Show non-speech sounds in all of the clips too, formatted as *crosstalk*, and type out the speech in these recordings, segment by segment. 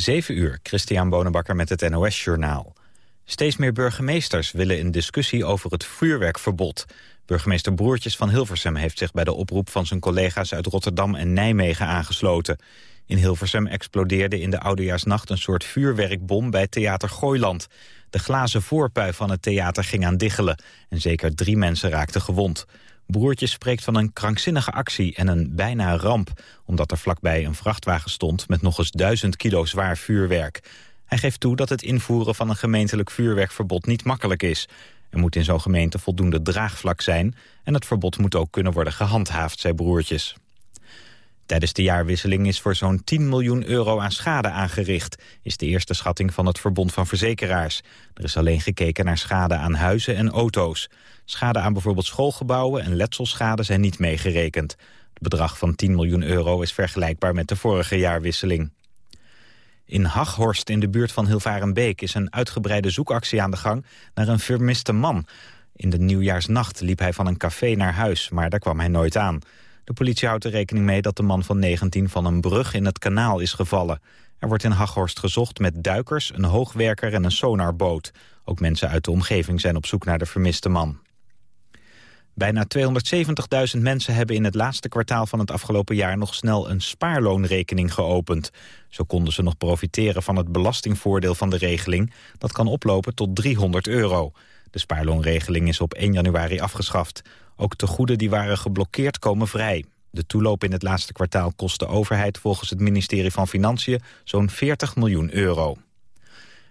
7 uur, Christian Bonenbakker met het NOS Journaal. Steeds meer burgemeesters willen een discussie over het vuurwerkverbod. Burgemeester Broertjes van Hilversum heeft zich bij de oproep van zijn collega's uit Rotterdam en Nijmegen aangesloten. In Hilversum explodeerde in de oudejaarsnacht een soort vuurwerkbom bij Theater Gooiland. De glazen voorpui van het theater ging aan diggelen en zeker drie mensen raakten gewond. Broertjes spreekt van een krankzinnige actie en een bijna ramp... omdat er vlakbij een vrachtwagen stond met nog eens duizend kilo zwaar vuurwerk. Hij geeft toe dat het invoeren van een gemeentelijk vuurwerkverbod niet makkelijk is. Er moet in zo'n gemeente voldoende draagvlak zijn... en het verbod moet ook kunnen worden gehandhaafd, zei Broertjes. Tijdens de jaarwisseling is voor zo'n 10 miljoen euro aan schade aangericht... is de eerste schatting van het Verbond van Verzekeraars. Er is alleen gekeken naar schade aan huizen en auto's. Schade aan bijvoorbeeld schoolgebouwen en letselschade zijn niet meegerekend. Het bedrag van 10 miljoen euro is vergelijkbaar met de vorige jaarwisseling. In Haghorst in de buurt van Hilvarenbeek is een uitgebreide zoekactie aan de gang naar een vermiste man. In de nieuwjaarsnacht liep hij van een café naar huis, maar daar kwam hij nooit aan. De politie houdt er rekening mee dat de man van 19 van een brug in het kanaal is gevallen. Er wordt in Haghorst gezocht met duikers, een hoogwerker en een sonarboot. Ook mensen uit de omgeving zijn op zoek naar de vermiste man. Bijna 270.000 mensen hebben in het laatste kwartaal van het afgelopen jaar nog snel een spaarloonrekening geopend. Zo konden ze nog profiteren van het belastingvoordeel van de regeling. Dat kan oplopen tot 300 euro. De spaarloonregeling is op 1 januari afgeschaft. Ook tegoeden die waren geblokkeerd komen vrij. De toeloop in het laatste kwartaal kost de overheid volgens het ministerie van Financiën zo'n 40 miljoen euro.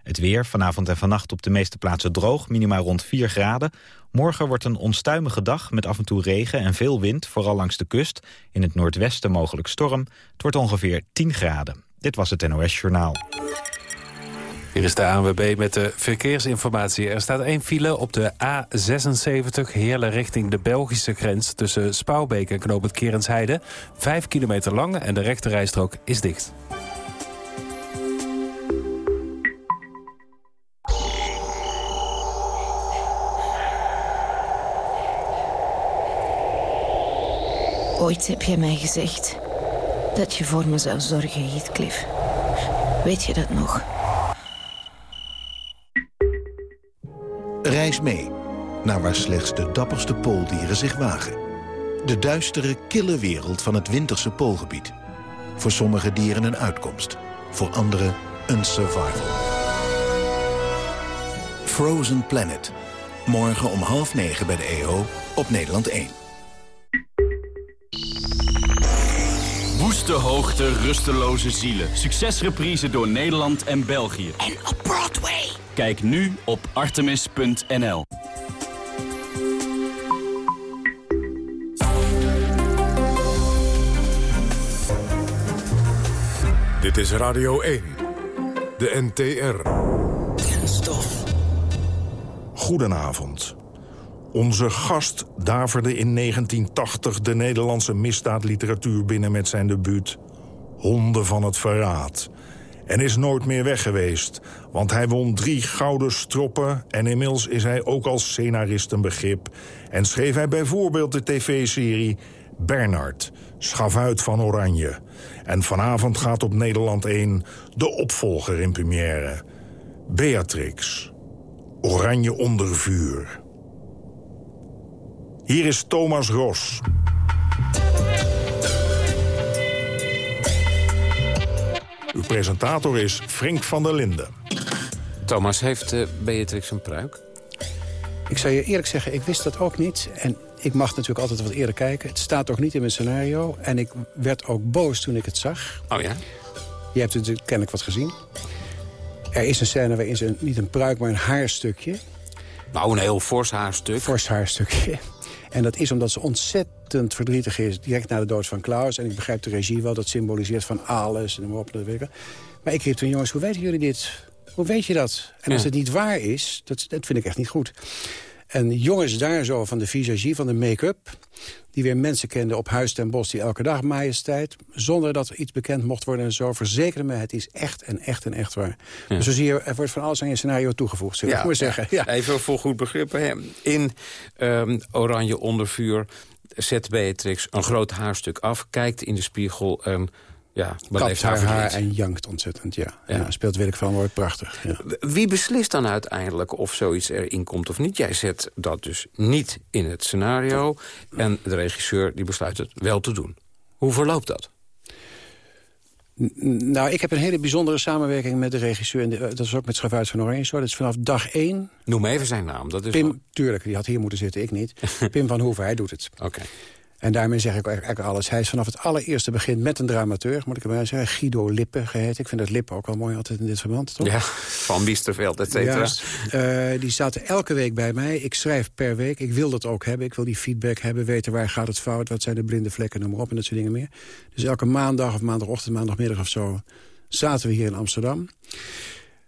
Het weer, vanavond en vannacht op de meeste plaatsen droog, minimaal rond 4 graden. Morgen wordt een onstuimige dag met af en toe regen en veel wind, vooral langs de kust. In het noordwesten mogelijk storm. Het wordt ongeveer 10 graden. Dit was het NOS Journaal. Hier is de ANWB met de verkeersinformatie. Er staat één file op de A76 Heerlen richting de Belgische grens... tussen Spouwbeek en Knoop het Kerensheide. Vijf kilometer lang en de rechterrijstrook is dicht. Ooit heb je mij gezegd dat je voor me zou zorgen, Heathcliff. Weet je dat nog? Reis mee naar waar slechts de dapperste pooldieren zich wagen. De duistere, kille wereld van het winterse poolgebied. Voor sommige dieren een uitkomst, voor anderen een survival. Frozen Planet. Morgen om half negen bij de EO op Nederland 1. Woeste hoogte, rusteloze zielen. Succesreprise door Nederland en België. En op Broadway. Kijk nu op artemis.nl. Dit is Radio 1. De NTR. Kunststof. Goedenavond. Onze gast daverde in 1980 de Nederlandse misdaadliteratuur binnen met zijn debuut Honden van het Verraad. En is nooit meer weg geweest, want hij won drie gouden stroppen... en inmiddels is hij ook als scenarist een begrip... en schreef hij bijvoorbeeld de tv-serie Bernard, Schavuit van Oranje. En vanavond gaat op Nederland 1 de opvolger in première. Beatrix, Oranje onder vuur. Hier is Thomas Ros. Uw presentator is Frank van der Linden. Thomas, heeft uh, Beatrix een pruik? Ik zou je eerlijk zeggen, ik wist dat ook niet. En ik mag natuurlijk altijd wat eerder kijken. Het staat toch niet in mijn scenario. En ik werd ook boos toen ik het zag. Oh ja? Je hebt natuurlijk kennelijk wat gezien. Er is een scène waarin ze niet een pruik, maar een haarstukje... Nou, een heel fors haarstuk. Fors haarstukje. En dat is omdat ze ontzettend verdrietig is... direct na de dood van Klaus. En ik begrijp de regie wel, dat symboliseert van alles. En op, maar ik riep toen, jongens, hoe weten jullie dit? Hoe weet je dat? En als het niet waar is, dat, dat vind ik echt niet goed. En jongens daar zo van de visagie, van de make-up... die weer mensen kenden op Huis ten Bos, die elke dag majesteit... zonder dat er iets bekend mocht worden en zo... verzekerde me, het is echt en echt en echt waar. Dus zo zie je, er wordt van alles aan je scenario toegevoegd, zullen ik maar zeggen. Ja. Even voor goed begrip. Hè. In um, Oranje onder vuur zet Beatrix een groot haarstuk af... kijkt in de spiegel en Ja, kapt haar haar en jankt ontzettend, ja. ja. ja speelt Willem van Woord prachtig. Ja. Wie beslist dan uiteindelijk of zoiets erin komt of niet? Jij zet dat dus niet in het scenario. En de regisseur die besluit het wel te doen. Hoe verloopt dat? Nou, ik heb een hele bijzondere samenwerking met de regisseur. En dat is ook met Schavuit van Oranje zo. Dat is vanaf dag één. Noem even zijn naam. Dat is Pim, tuurlijk, die had hier moeten zitten, ik niet. *laughs* Pim van Hoeven, hij doet het. Oké. En daarmee zeg ik eigenlijk alles. Hij is vanaf het allereerste begin met een dramateur, moet ik erbij zeggen. Guido Lippe geheten. Ik vind dat Lippe ook wel mooi altijd in dit verband, toch? Ja, van Biesterveld, et cetera. Uh, die zaten elke week bij mij. Ik schrijf per week. Ik wil dat ook hebben. Ik wil die feedback hebben. Weten waar gaat het fout. Wat zijn de blinde vlekken, noem maar op. En dat soort dingen meer. Dus elke maandag of maandagochtend, maandagmiddag of zo... zaten we hier in Amsterdam.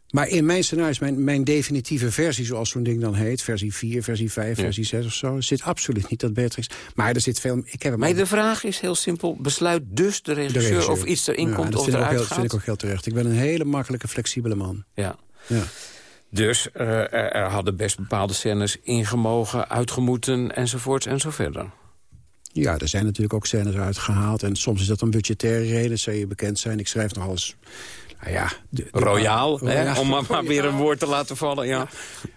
Maar in mijn scenario, mijn, mijn definitieve versie, zoals zo'n ding dan heet... versie 4, versie 5, versie 6 of zo... zit absoluut niet dat Beatrix... Maar er zit veel... Ik heb hem maar de vraag is heel simpel. Besluit dus de regisseur, of iets erin komt of eruit Dat vind ik ook heel terecht. Ik ben een hele makkelijke, flexibele man. Ja. ja. Dus uh, er hadden best bepaalde scènes ingemogen, uitgemoeten enzovoorts en zo verder. Ja, er zijn natuurlijk ook scènes uitgehaald. En soms is dat een budgettaire reden, zou je bekend zijn. Ik schrijf nog alles nou ja, de, royaal, hè, om maar, weer een woord te laten vallen. Ja.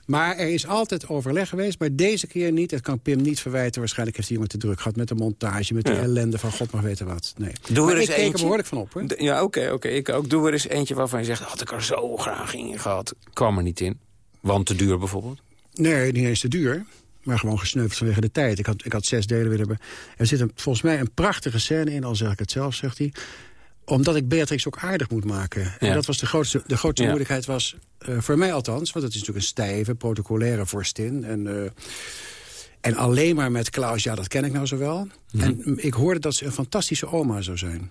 Maar er is altijd overleg geweest, maar deze keer niet. Dat kan Pim niet verwijten. Waarschijnlijk heeft hij iemand te druk gehad met de montage... met de ellende van god mag weten wat. Nee. Doe maar er eens ik keek er behoorlijk van op. Hoor. Ja, oké, oké. Ik ook. Doe er eens eentje waarvan je zegt... had ik er zo graag in gehad. Kwam er niet in. Want te duur bijvoorbeeld? Nee, niet eens te duur. Maar gewoon gesneuveld vanwege de tijd. Ik had, ik had zes delen willen hebben. Er zit een, volgens mij een prachtige scène in, al zeg ik het zelf, zegt hij omdat ik Beatrix ook aardig moet maken. En dat was de grootste, de grootste moeilijkheid was, uh, voor mij althans... want het is natuurlijk een stijve, protocolaire vorstin... En, uh, en alleen maar met Klaus, ja, dat ken ik nou zo wel. Mhm. En ik hoorde dat ze een fantastische oma zou zijn.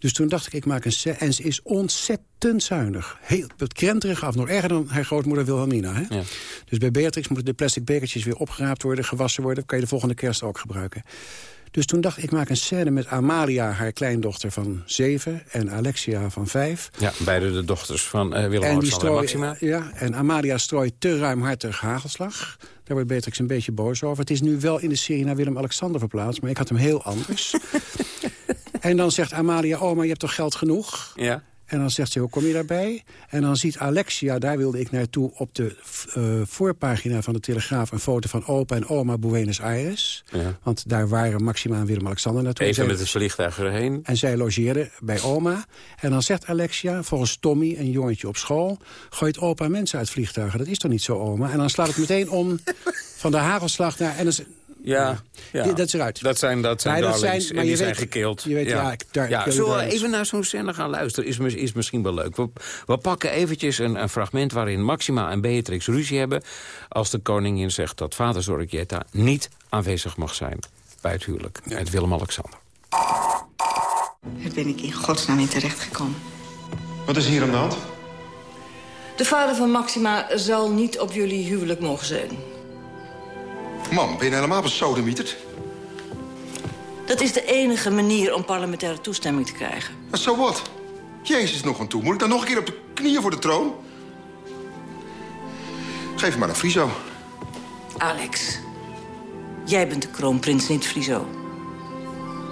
Dus toen dacht ik, ik maak een En ze is ontzettend zuinig. Heel, het krenterig af. Nog erger dan haar grootmoeder Wilhelmina. Hè? Ja. Dus bij Beatrix moeten de plastic bekertjes weer opgeraapt worden, gewassen worden. kan je de volgende kerst ook gebruiken. Dus toen dacht ik, ik maak een scène met Amalia, haar kleindochter van zeven... en Alexia van vijf. Ja, beide de dochters van uh, Willem-Alexander en Maxima. Ja, en Amalia strooit te ruimhartig hagelslag. Daar wordt Beatrix een beetje boos over. Het is nu wel in de serie naar Willem-Alexander verplaatst... maar ik had hem heel anders. *laughs* en dan zegt Amalia, oh, maar je hebt toch geld genoeg? Ja. En dan zegt ze, hoe kom je daarbij? En dan ziet Alexia, daar wilde ik naartoe... op de uh, voorpagina van de Telegraaf... een foto van opa en oma Buenos Aires. Ja. Want daar waren Maxima en Willem-Alexander naartoe. Even met het vliegtuig erheen. En zij logeerden bij oma. En dan zegt Alexia, volgens Tommy, een jongetje op school... gooit opa mensen uit vliegtuigen. Dat is toch niet zo, oma? En dan slaat het meteen om van de hagelslag naar... En dan, ja, ja. dat is eruit. Dat zijn, dat zijn dat zijn, maar die zijn gekeeld. Je weet, ja. ja, ja zullen we even naar zo'n scène gaan luisteren? Is, is misschien wel leuk. We, we pakken eventjes een, een, fragment waarin Maxima en Beatrix ruzie hebben... als de koningin zegt dat vader Zorgetta niet aanwezig mag zijn... bij het huwelijk met Willem-Alexander. Daar ben ik in godsnaam in terechtgekomen. Wat is hier aan de hand? De vader van Maxima zal niet op jullie huwelijk mogen zijn. Man, ben je helemaal besodemieterd? Dat is de enige manier om parlementaire toestemming te krijgen. Zo wat? Jezus nog aan toe. Moet ik dan nog een keer op de knieën voor de troon? Geef maar een Friso. Alex, jij bent de kroonprins, niet Friso.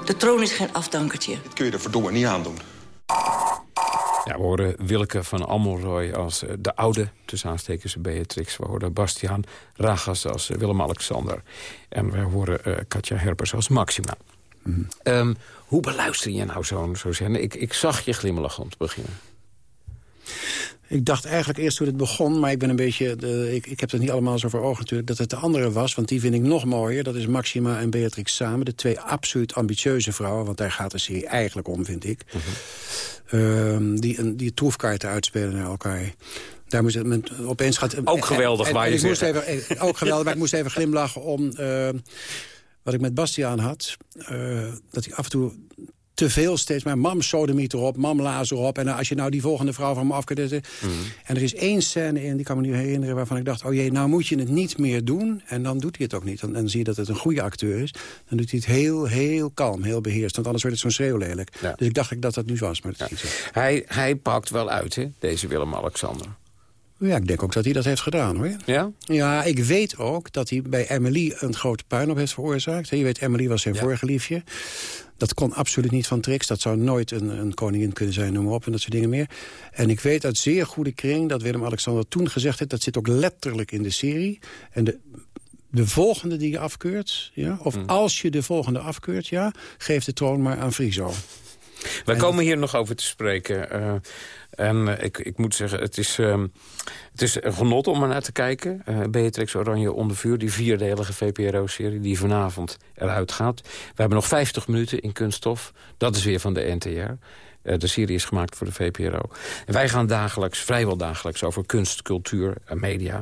De troon is geen afdankertje. Dat kun je er verdomme niet aandoen. Ja, we horen Wilke van Amelrooy als uh, de oude, tussen aanstekens Beatrix. We horen Bastiaan Ragas als uh, Willem-Alexander. En we horen uh, Katja Herpers als Maxima. Mm. Um, hoe beluister je nou zo'n zo? Ik, ik zag je glimlachend beginnen. Ik dacht eigenlijk eerst toen het begon, maar ik ben een beetje... De, ik, ik heb het niet allemaal zo voor ogen natuurlijk... dat het de andere was, want die vind ik nog mooier. Dat is Maxima en Beatrix samen. De twee absoluut ambitieuze vrouwen, want daar gaat de serie eigenlijk om, vind ik. Uh die, een, die troefkaarten uitspelen naar elkaar. Daar moest het, opeens gaat... Ook geweldig, en, en, je moest even, Ook geweldig, maar ik moest even glimlachen om... Uh, wat ik met Bastiaan had, uh, dat hij af en toe te veel steeds maar mam sodemiet erop, mam lazer erop. En als je nou die volgende vrouw van me af kunt... Mm. En er is één scène in, die kan me nu herinneren... waarvan ik dacht, oh jee, nou moet je het niet meer doen. En dan doet hij het ook niet. En dan zie je dat het een goede acteur is. Dan doet hij het heel, heel kalm, heel beheerst. Want anders wordt het zo'n schreeuwlelijk. Ja. Dus ik dacht dat dat nu was, maar dat. Hij, hij pakt wel uit, hè, deze Willem-Alexander. Ja, ik denk ook dat hij dat heeft gedaan, hoor. Ja? Ja, ik weet ook dat hij bij Emily een grote puinhoop heeft veroorzaakt. Je weet, Emily was zijn vorige liefje. Dat kon absoluut niet van Trix. Dat zou nooit een, een koningin kunnen zijn, noem maar op. En dat soort dingen meer. En ik weet uit zeer goede kring dat Willem-Alexander toen gezegd heeft... dat zit ook letterlijk in de serie. En de, de volgende die je afkeurt, ja, of Hmm. als je de volgende afkeurt... ja, geef de troon maar aan Friso. Wij komen hier nog over te spreken. eh, en eh, ik, ik moet zeggen, het is, ehm, het is een genot om er naar te kijken. Eh, Beatrix Oranje onder vuur, die vierdelige VPRO-serie... die vanavond eruit gaat. We hebben nog 50 minuten in Kunststof. Dat is weer van de NTR. Eh, de serie is gemaakt voor de VPRO. Wij gaan dagelijks, vrijwel dagelijks, over kunst, cultuur en media.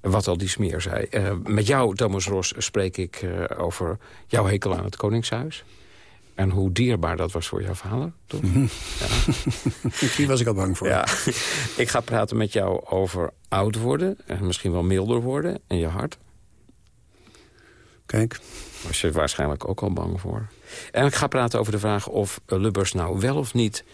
Wat al die smeer zei. Met jou, Thomas Ros, spreek ik over jouw hekel aan het Koningshuis. En hoe dierbaar dat was voor jouw vader, toch? *laughs* Hier was ik al bang voor. Ja, *laughs* ik ga praten met jou over oud worden. En misschien wel milder worden in je hart. Kijk. Was je waarschijnlijk ook al bang voor. En ik ga praten over de vraag of Lubbers nou wel of niet...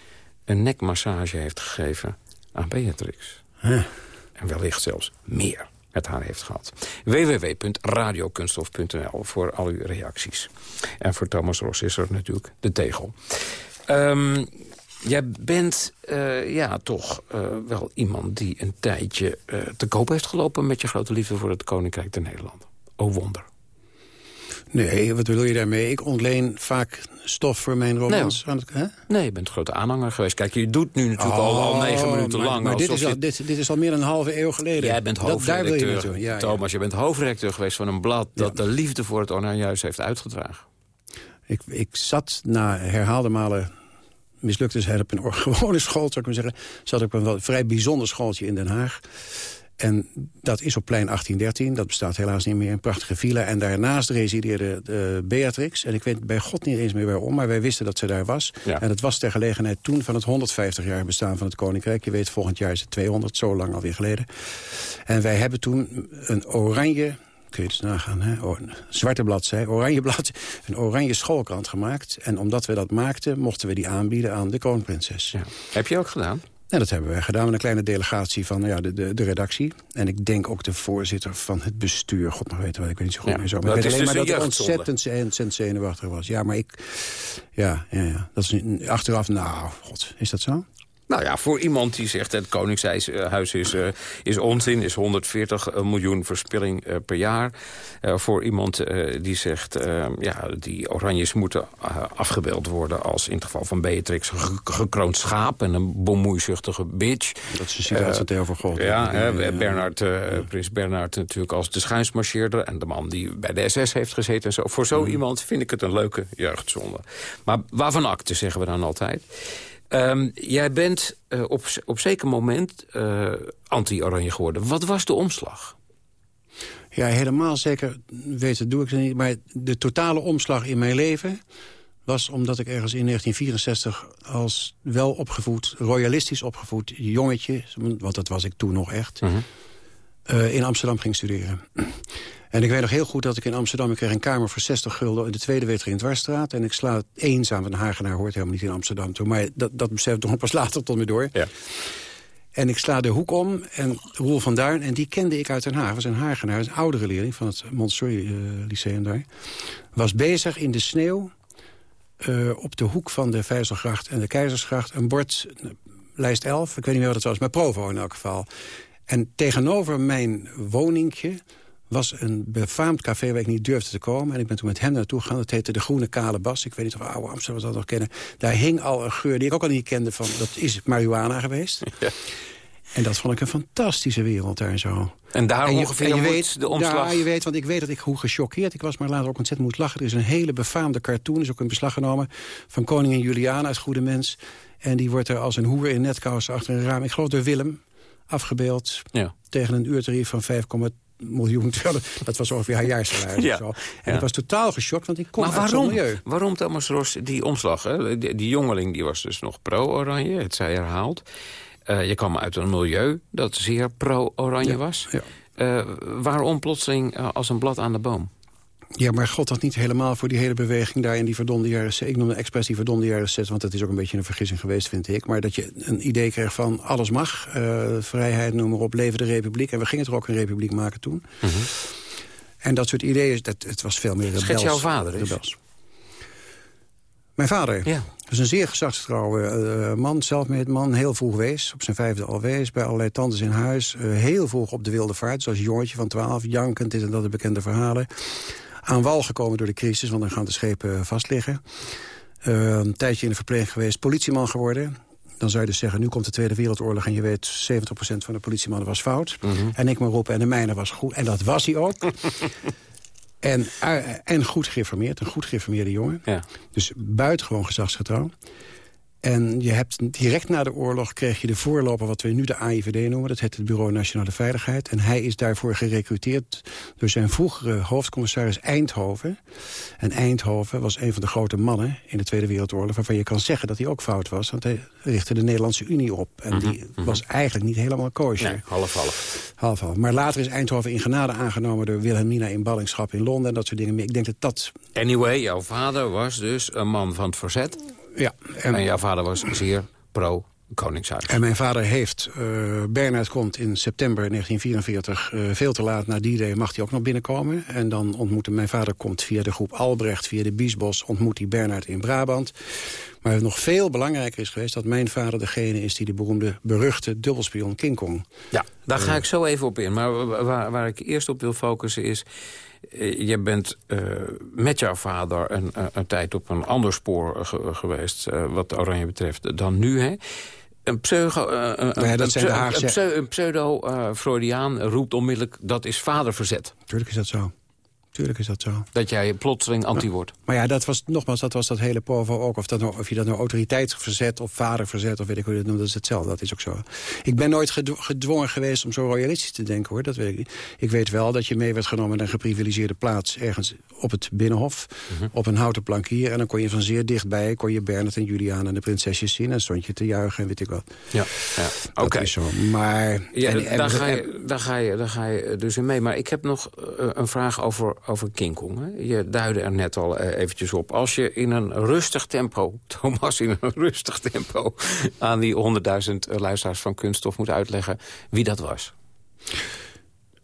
een nekmassage heeft gegeven aan Beatrix. Huh. En wellicht zelfs meer met haar heeft gehad. www.radiokunststof.nl voor al uw reacties. En voor Thomas Ros is er natuurlijk de tegel. Ehm, jij bent eh, ja, toch eh, wel iemand die een tijdje eh, te koop heeft gelopen... met je grote liefde voor het Koninkrijk der Nederlanden. Oh wonder. Nee, wat bedoel je daarmee? Ik ontleen vaak stof voor mijn romans. aan het? Nee, je bent een grote aanhanger geweest. Kijk, je doet nu natuurlijk al, al negen minuten Oh, maar, lang... Maar dit is, al, je- dit, dit is al meer dan een halve eeuw geleden. Jij bent Dat- Daar wil je hoofdredacteur. Ja. Thomas. Je bent hoofdredacteur geweest van een blad... dat de liefde voor het Oranje heeft uitgedragen. Ik, ik zat na herhaalde malen mislukte zijn op een *laughs* gewone school, zou ik maar zeggen. Zat op een wel vrij bijzonder schooltje in Den Haag. En dat is op plein 1813. Dat bestaat helaas niet meer. Een prachtige villa. En daarnaast resideerde eh, Beatrix. En ik weet bij god niet eens meer waarom. Maar wij wisten dat ze daar was. Ja. En dat was ter gelegenheid toen van het 150 jaar bestaan van het Koninkrijk. Je weet, volgend jaar is het 200. Zo lang alweer geleden. En wij hebben toen een oranje kun je dus nagaan, hè? Een zwarte bladzij, oranje blad, *laughs* een oranje schoolkrant gemaakt. En omdat we dat maakten, mochten we die aanbieden aan de kroonprinses. Ja. Heb je ook gedaan? En dat hebben wij gedaan met een kleine delegatie van nou ja, de, de, de redactie. En ik denk ook de voorzitter van het bestuur. God mag weten wat, ik weet niet zo goed Ja, meer zo. dat Maar ik is weet alleen dus maar dat het ontzettend, ontzettend zenuwachtig was. Ja, maar ik... Ja, ja, ja. Dat is achteraf, nou, god, is dat zo? Nou ja, voor iemand die zegt het Koningshuis eh, huis is, eh, is onzin... is 140 miljoen verspilling eh, per jaar. Eh, voor iemand eh, die zegt... eh, ja, die oranjes moeten eh, afgebeeld worden... als in het geval van Beatrix een ge- gekroond schaap... en een bemoeizuchtige bitch. Dat is een citaat Eh, van Gogh. Ja. Bernard, eh, prins Bernard natuurlijk als de schuinsmarcheerder... en de man die bij de SS heeft gezeten en zo. Voor zo iemand vind ik het een leuke jeugdzonde. Maar waarvan akte, zeggen we dan altijd. Ehm, jij bent eh, op, op zeker moment eh, anti-oranje geworden. Wat was de omslag? Ja, helemaal zeker weten doe ik het niet. Maar de totale omslag in mijn leven was omdat ik ergens in 1964 als wel opgevoed, royalistisch opgevoed jongetje, want dat was ik toen nog echt, eh, in Amsterdam ging studeren. En ik weet nog heel goed dat ik in Amsterdam... ik kreeg een kamer voor 60 gulden in de Tweede Weter in Dwarsstraat. En ik sla het eenzaam, een Hagenaar hoort helemaal niet in Amsterdam toe. Maar dat, dat besef toch pas later tot me door. Ja. En ik sla de hoek om en Roel van Duin, en die kende ik uit Den Haag. was een Hagenaar, een oudere leerling van het Montessori eh, Lyceum daar. Was bezig in de sneeuw eh, op de hoek van de Vijzelgracht en de Keizersgracht... een bord, eh, lijst 11, ik weet niet meer wat het was, maar Provo in elk geval. En tegenover mijn woningje was een befaamd café waar ik niet durfde te komen. En ik ben toen met hem naartoe gegaan. Dat heette De Groene Kale Bas. Ik weet niet of oude Amsterdam dat nog kennen. Daar hing al een geur die ik ook al niet kende. Van, dat is marihuana geweest. *laughs* En dat vond ik een fantastische wereld daar zo. En daar je- ongeveer je moet weet, de omslag... Ja, je weet, want ik weet dat ik hoe gechoqueerd ik was... maar later ook ontzettend moet lachen. Er is een hele befaamde cartoon, is ook in beslag genomen... van koningin Juliana uit Goede Mens. En die wordt er als een hoer in netkousen achter een raam... ik geloof door Willem, afgebeeld... Ja. tegen een uurtarief van 5, miljoen. Dat was ongeveer haar jaarsalaris. *laughs* Ja. of zo. En Ja. ik was totaal geschokt, want ik kom Maar waarom? milieu. Waarom Thomas Ros die omslag? Hè? Die, die jongeling die was dus nog pro-oranje, het zij herhaald. Eh, je kwam uit een milieu dat zeer pro-oranje Ja, was. Eh, waarom plotseling eh, als een blad aan de boom? Ja, maar God had niet helemaal voor die hele beweging daar in die verdonde jaren... Ik noem de expres die verdonde jaren 60, want dat is ook een beetje een vergissing geweest, vind ik. Maar dat je een idee kreeg van alles mag, uh, vrijheid, noem maar op, leven de republiek. En we gingen er ook een republiek maken toen. Mm -hmm. En dat soort ideeën, dat, het was veel meer rebels. Schets jouw vader is? Rebels. Mijn vader? Ja. Dat is een zeer gezagsgetrouwe uh, man, zelfmeed man. Heel vroeg wees, op zijn vijfde al wees, bij allerlei tantes in huis. Uh, heel vroeg op de wilde vaart, zoals jongetje van twaalf, jankend, dit en dat de bekende verhalen aan wal gekomen door de crisis, want dan gaan de schepen vastliggen. Uh, een tijdje in de verpleging geweest, politieman geworden. Dan zou je dus zeggen, nu komt de Tweede Wereldoorlog... en je weet, 70% van de politiemannen was fout. Mm -hmm. En ik maar roepen, en de mijne was goed. En dat was hij ook. *laughs* en, uh, en goed geïnformeerd, een goed geïnformeerde jongen. Ja. Dus buitengewoon gezagsgetrouw. En je hebt direct na de oorlog kreeg je de voorloper... wat we nu de AIVD noemen, dat heet het Bureau Nationale Veiligheid. En hij is daarvoor gerecruiteerd door zijn vroegere hoofdcommissaris Eindhoven. En Eindhoven was een van de grote mannen in de Tweede Wereldoorlog... waarvan je kan zeggen dat hij ook fout was. Want hij richtte de Nederlandse Unie op. En die mm -hmm. was eigenlijk niet helemaal kosher. Nee, half-half. Half-half. Maar later is Eindhoven in genade aangenomen... door Wilhelmina in ballingschap in Londen en dat soort dingen. Maar ik denk dat dat... Anyway, jouw vader was dus een man van het verzet... Ja, en, en jouw vader was zeer pro Koningshuis. En mijn vader heeft, uh, Bernhard komt in september 1944 uh, veel te laat. Na die day mag hij ook nog binnenkomen. En dan ontmoette mijn vader komt via de groep Albrecht, via de Biesbos, ontmoet hij Bernhard in Brabant. Maar nog veel belangrijker is geweest dat mijn vader degene is die de beroemde, beruchte dubbelspion King Kong. Ja, daar ga uh, ik zo even op in. Maar waar, waar ik eerst op wil focussen is... Je bent uh, met jouw vader een, een, tijd op een ander spoor ge geweest... Uh, wat Oranje betreft dan nu, hè? Een pseudo, uh, een, ja, dat zijn de Haagse... een pseudo, een pseudo Freudiaan roept onmiddellijk... dat is vaderverzet. Tuurlijk is dat zo. Tuurlijk is dat zo. Dat jij plotseling anti wordt. Maar ja, dat was, nogmaals, dat was dat hele povo ook. Of, dat nou, of je dat nou autoriteitsverzet of vaderverzet... of weet ik hoe je dat noemt, dat is hetzelfde. Dat is ook zo. Ik ben nooit gedwongen geweest om zo royalistisch te denken, hoor. Dat weet ik niet. Ik weet wel dat je mee werd genomen naar een geprivilegeerde plaats... ergens op het Binnenhof, -hmm. op een houten plankier... en dan kon je van zeer dichtbij, kon je Bernard en Juliana en de prinsesjes zien... en stond je te juichen en weet ik wat. Ja, ja. oké. Okay. zo. Maar... Ja, en, en, daar, ga je, daar, ga je, daar ga je dus in mee. Maar ik heb nog uh, een vraag over over King Kong. Je duidde er net al uh, eventjes op. Als je in een rustig tempo, *laughs* Thomas, in een rustig tempo... aan die honderdduizend uh, luisteraars van Kunststof moet uitleggen wie dat was.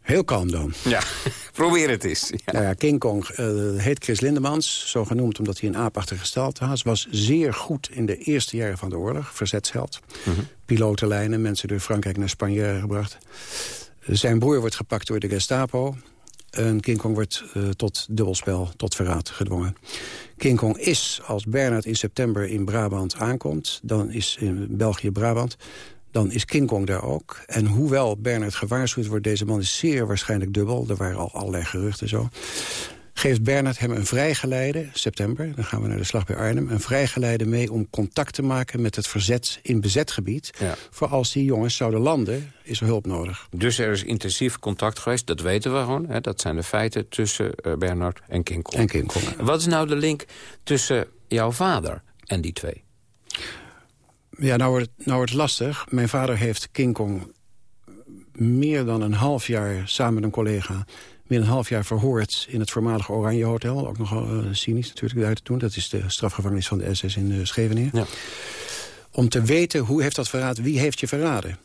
Heel kalm dan. Ja, *laughs* probeer het eens. Ja. Nou ja, King Kong uh, heet Chris Lindemans, zo genoemd omdat hij een aapachtige gestalte was. Was zeer goed in de eerste jaren van de oorlog, verzetsheld. Mm -hmm. Pilotenlijnen, mensen door Frankrijk naar Spanje gebracht. Zijn broer wordt gepakt door de Gestapo. En King Kong wordt uh, tot dubbelspel, tot verraad gedwongen. King Kong is, als Bernard in september in Brabant aankomt... dan is in België Brabant, dan is King Kong daar ook. En hoewel Bernard gewaarschuwd wordt, deze man is zeer waarschijnlijk dubbel. Er waren al allerlei geruchten zo geeft Bernard hem een vrijgeleide, september, dan gaan we naar de slag bij Arnhem... een vrijgeleide mee om contact te maken met het verzet in bezet gebied. Ja. Voor als die jongens zouden landen, is er hulp nodig. Dus er is intensief contact geweest, dat weten we gewoon. Hè? Dat zijn de feiten tussen uh, Bernard en Kong. En wat is nou de link tussen jouw vader en die twee? Ja, nou wordt, nou wordt het lastig. Mijn vader heeft King Kong meer dan een half jaar samen met een collega meer een half jaar verhoord in het voormalige Oranje Hotel. Ook nogal uh, cynisch natuurlijk uit te doen. Dat is de strafgevangenis van de SS in uh, Scheveningen. Ja. Om te weten hoe heeft dat verraden, wie heeft je verraden.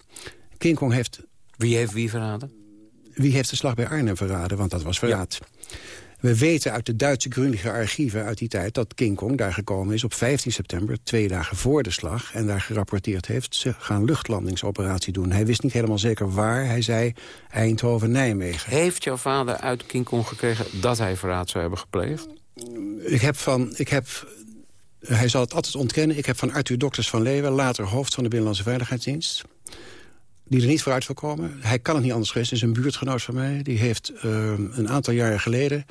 King Kong heeft... Wie heeft wie verraden? Wie heeft de slag bij Arnhem verraden, want dat was verraad. Ja. We weten uit de Duitse Gründige archieven uit die tijd... dat King Kong daar gekomen is op 15 september, twee dagen voor de slag... en daar gerapporteerd heeft, ze gaan luchtlandingsoperatie doen. Hij wist niet helemaal zeker waar. Hij zei Eindhoven-Nijmegen. Heeft jouw vader uit King Kong gekregen dat hij verraad zou hebben gepleegd? Ik heb van... Ik heb, hij zal het altijd ontkennen. Ik heb van Arthur Dokters van Leeuwen, later hoofd van de Binnenlandse Veiligheidsdienst die er niet vooruit wil komen. Hij kan het niet anders geweest. Het is een buurtgenoot van mij. Die heeft uh, een aantal jaren geleden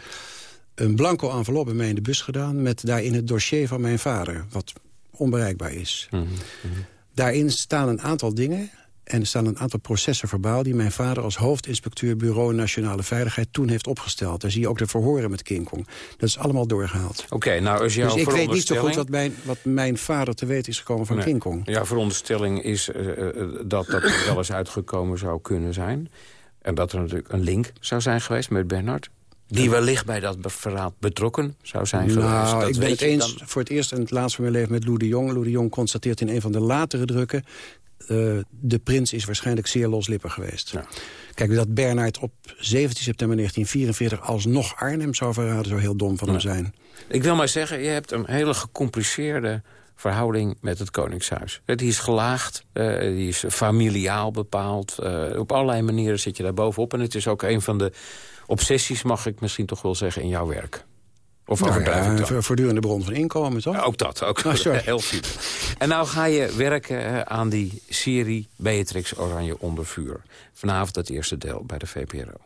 een blanco envelop bij mij in de bus gedaan... met daarin het dossier van mijn vader, wat onbereikbaar is. Mm -hmm. Daarin staan een aantal dingen en er staan een aantal processen verbaal... die mijn vader als hoofdinspecteur Bureau Nationale Veiligheid toen heeft opgesteld. Daar zie je ook de verhoren met King Kong. Dat is allemaal doorgehaald. Oké, okay, nou is jouw Dus ik weet niet zo goed wat mijn, wat mijn vader te weten is gekomen van nee. King Kong. Jouw veronderstelling is uh, dat dat er wel eens uitgekomen zou kunnen zijn. En dat er natuurlijk een link zou zijn geweest met Bernard. Die wellicht bij dat verraad betrokken zou zijn geweest. Nou, Dat ik ben weet het eens dan. voor het eerst en het laatst van mijn leven met Lou de Jong. Lou de Jong constateert in een van de latere drukken... eh, de prins is waarschijnlijk zeer loslippig geweest. Kijk, dat Bernard op 17 september 1944 alsnog Arnhem zou verraden... zou heel dom van hem zijn. Ik wil maar zeggen, je hebt een hele gecompliceerde verhouding met het Koningshuis. Die is gelaagd, eh, die is familiaal bepaald. eh, op allerlei manieren zit je daar bovenop. En het is ook een van de obsessies, mag ik misschien toch wel zeggen, in jouw werk. Of Nou ja, een voortdurende bron van inkomen, toch? Ja, ook dat, ook Oh, sorry. *laughs* heel. En nou ga je werken eh, aan die serie Beatrix Oranje onder vuur. Vanavond het eerste deel bij de VPRO.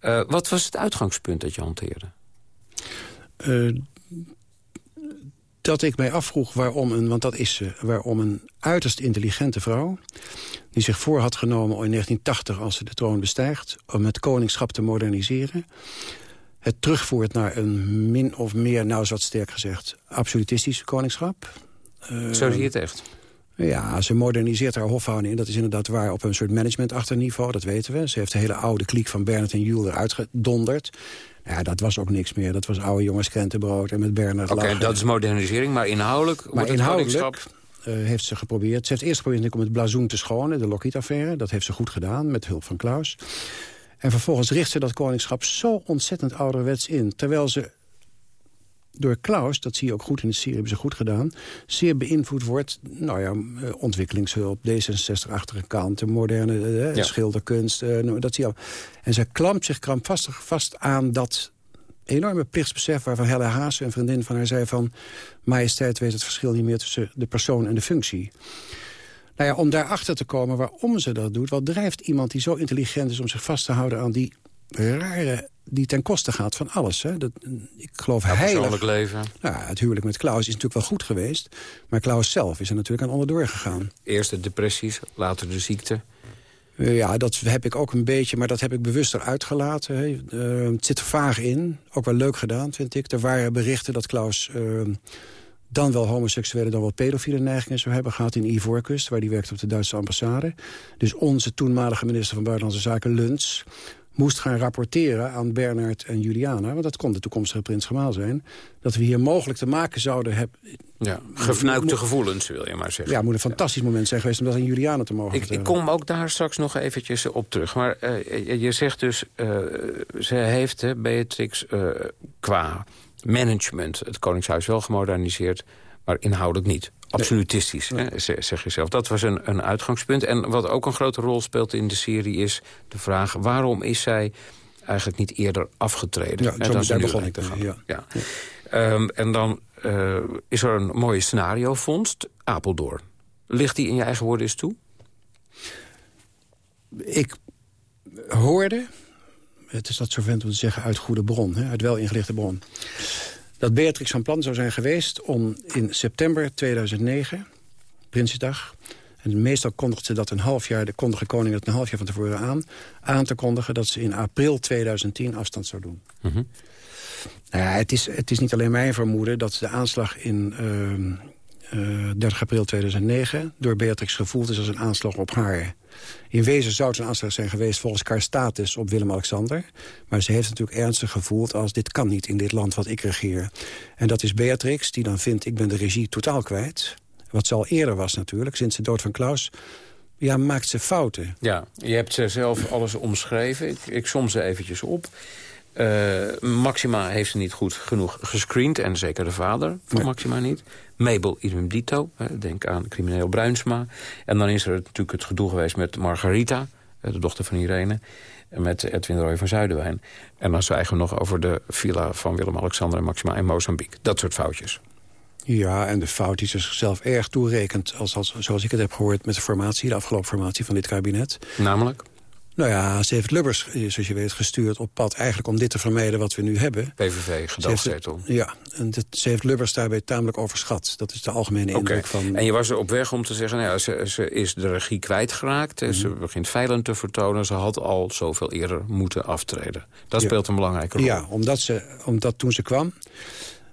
Eh, wat was het uitgangspunt dat je hanteerde? Eh, dat ik mij afvroeg waarom een, want dat is ze, waarom een uiterst intelligente vrouw... die zich voor had genomen in 1980 als ze de troon bestijgt... om het koningschap te moderniseren... het terugvoert naar een min of meer, nou is wat sterk gezegd... absolutistisch koningschap. Zo zie je het echt. Ja, ze moderniseert haar hofhouding. Dat is inderdaad waar op een soort managementachterniveau, dat weten we. Ze heeft de hele oude kliek van Bernard en Jules eruit gedonderd. Ja, dat was ook niks meer. Dat was oude jongens krentenbrood en met Bernard Oké, dat is modernisering, maar inhoudelijk Maar wordt het inhoudelijk koningschap... eh, heeft ze geprobeerd. Ze heeft eerst geprobeerd om het blazoen te schonen, de Lockheed-affaire. Dat heeft ze goed gedaan, met hulp van Klaus. En vervolgens richt ze dat koningschap zo ontzettend ouderwets in. Terwijl ze door Klaus, dat zie je ook goed in de serie, hebben ze goed gedaan... zeer beïnvloed wordt, nou ja, eh, ontwikkelingshulp, D66-achtige kant... de moderne eh, Ja. schilderkunst, eh, nou, dat zie je al. En ze klampt zich krampvastig vast aan dat enorme plichtsbesef... waarvan Helle Haase, een vriendin van haar, zei van... majesteit weet het verschil niet meer tussen de persoon en de functie. Nou ja, om daarachter te komen waarom ze dat doet... wat drijft iemand die zo intelligent is om zich vast te houden aan die rare... die ten koste gaat van alles. Hè? Dat, ik geloof Ja, heilig... persoonlijk leven. Nou, ja, het huwelijk met Klaus is natuurlijk wel goed geweest... maar Klaus zelf is er natuurlijk aan onderdoor gegaan. Eerst de depressies, later de ziekte. Eh, Ja, dat heb ik ook een beetje, maar dat heb ik bewust eruit gelaten. Eh, het zit er vaag in. Ook wel leuk gedaan, vind ik. Er waren berichten dat Klaus eh, dan wel homoseksuele... dan wel pedofiele neigingen zou hebben gehad in Ivoorkust... waar die werkte op de Duitse ambassade. Dus onze toenmalige minister van Buitenlandse Zaken, Luns... moest gaan rapporteren aan Bernard en Juliana... want dat kon de toekomstige prins Gemaal zijn... dat we hier mogelijk te maken zouden hebben... Ja, gefnuikte gevoelens, wil je maar zeggen. Ja, moet een fantastisch moment zijn geweest om dat aan Juliana te mogen Ik, ik kom ook daar straks nog eventjes op terug. Maar eh, je, zegt dus, eh ze heeft, hè, Beatrix, eh, qua management... het Koningshuis wel gemoderniseerd, maar inhoudelijk niet. Absolutistisch, hè, ze- zeg je zelf. Dat was een, een uitgangspunt. En wat ook een grote rol speelt in de serie is de vraag... waarom is zij eigenlijk niet eerder afgetreden? Ja, Hè, dat is daar begon ik de gang. Ja. Ehm, en dan eh, is er een mooie scenariovondst, Apeldoorn. Ligt die in je eigen woorden eens toe? Ik hoorde, het is dat vent om te zeggen uit goede bron, hè, uit wel ingelichte bron... dat Beatrix van plan zou zijn geweest om in september 2009, Prinsjesdag... en meestal kondigt ze dat een half jaar, de kondige koning dat een half jaar van tevoren aan... aan te kondigen dat ze in april 2010 afstand zou doen. Mhm. Nou ja, het, is, het is niet alleen mijn vermoeden dat de aanslag in ehm, eh 30 april 2009... door Beatrix gevoeld is als een aanslag op haar. In wezen zou het een aanslag zijn geweest volgens haar status op Willem-Alexander. Maar ze heeft natuurlijk ernstig gevoeld als dit kan niet in dit land wat ik regeer. En dat is Beatrix die dan vindt ik ben de regie totaal kwijt. Wat ze al eerder was natuurlijk, sinds de dood van Klaus. Ja, maakt ze fouten. Ja, je hebt ze zelf alles omschreven. Ik, ik som ze eventjes op. Eh, Maxima heeft ze niet goed genoeg gescreend. En zeker de vader van Maxima niet. Mabel idem dito. Denk aan crimineel Bruinsma. En dan is er natuurlijk het gedoe geweest met Margarita. eh, De dochter van Irene. En met Edwin Roy van Zuiderwijn. En dan zwijgen we nog over de villa van Willem-Alexander en Maxima in Mozambique. Dat soort foutjes. Ja, en de fout die ze zichzelf erg toerekent... Als, als, zoals ik het heb gehoord met de formatie, de afgelopen formatie van dit kabinet. Namelijk? Nou ja, ze heeft Lubbers, eh, zoals je weet, gestuurd op pad... eigenlijk om dit te vermijden wat we nu hebben. PVV, gedoogzetel. Ja, en ze heeft Lubbers daarbij tamelijk overschat. Dat is de algemene Oké. indruk van... En je was er op weg om te zeggen, nou ja, ze, ze is de regie kwijtgeraakt. Mm Ze begint veilen te vertonen. Ze had al zoveel eerder moeten aftreden. Dat Ja. speelt een belangrijke rol. Ja, omdat, ze, omdat toen ze kwam,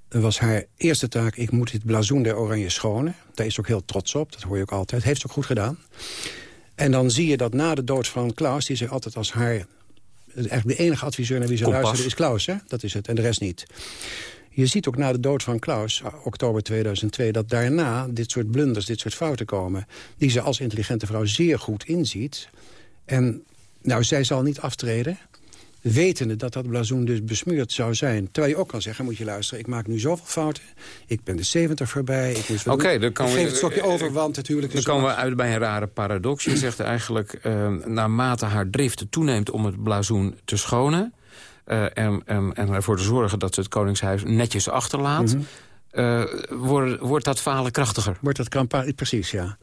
was haar eerste taak... ik moet dit blazoen der oranje schonen. Daar is ze ook heel trots op, dat hoor je ook altijd. Heeft ze ook goed gedaan. En dan zie je dat na de dood van Klaus... die ze altijd als haar Eigenlijk de enige adviseur naar wie ze Kompas. luisteren is Klaus. Hè? Dat is het, en de rest niet. Je ziet ook na de dood van Klaus, eh, oktober 2002... dat daarna dit soort blunders, dit soort fouten komen... die ze als intelligente vrouw zeer goed inziet. En nou, zij zal niet aftreden wetende dat dat blazoen dus besmeurd zou zijn. Terwijl je ook kan zeggen, moet je luisteren... ik maak nu zoveel fouten, ik ben de 70 voorbij... Oké, doen. dan kan ik we- geef het stokje over, want het huwelijk Dan komen we uit bij een rare paradox. Je zegt eigenlijk, eh, naarmate haar drift toeneemt om het blazoen te schonen... eh, en, en, en ervoor te zorgen dat ze het Koningshuis netjes achterlaat... Mhm. eh, wordt, wordt dat falen krachtiger. Wordt dat precies, ja.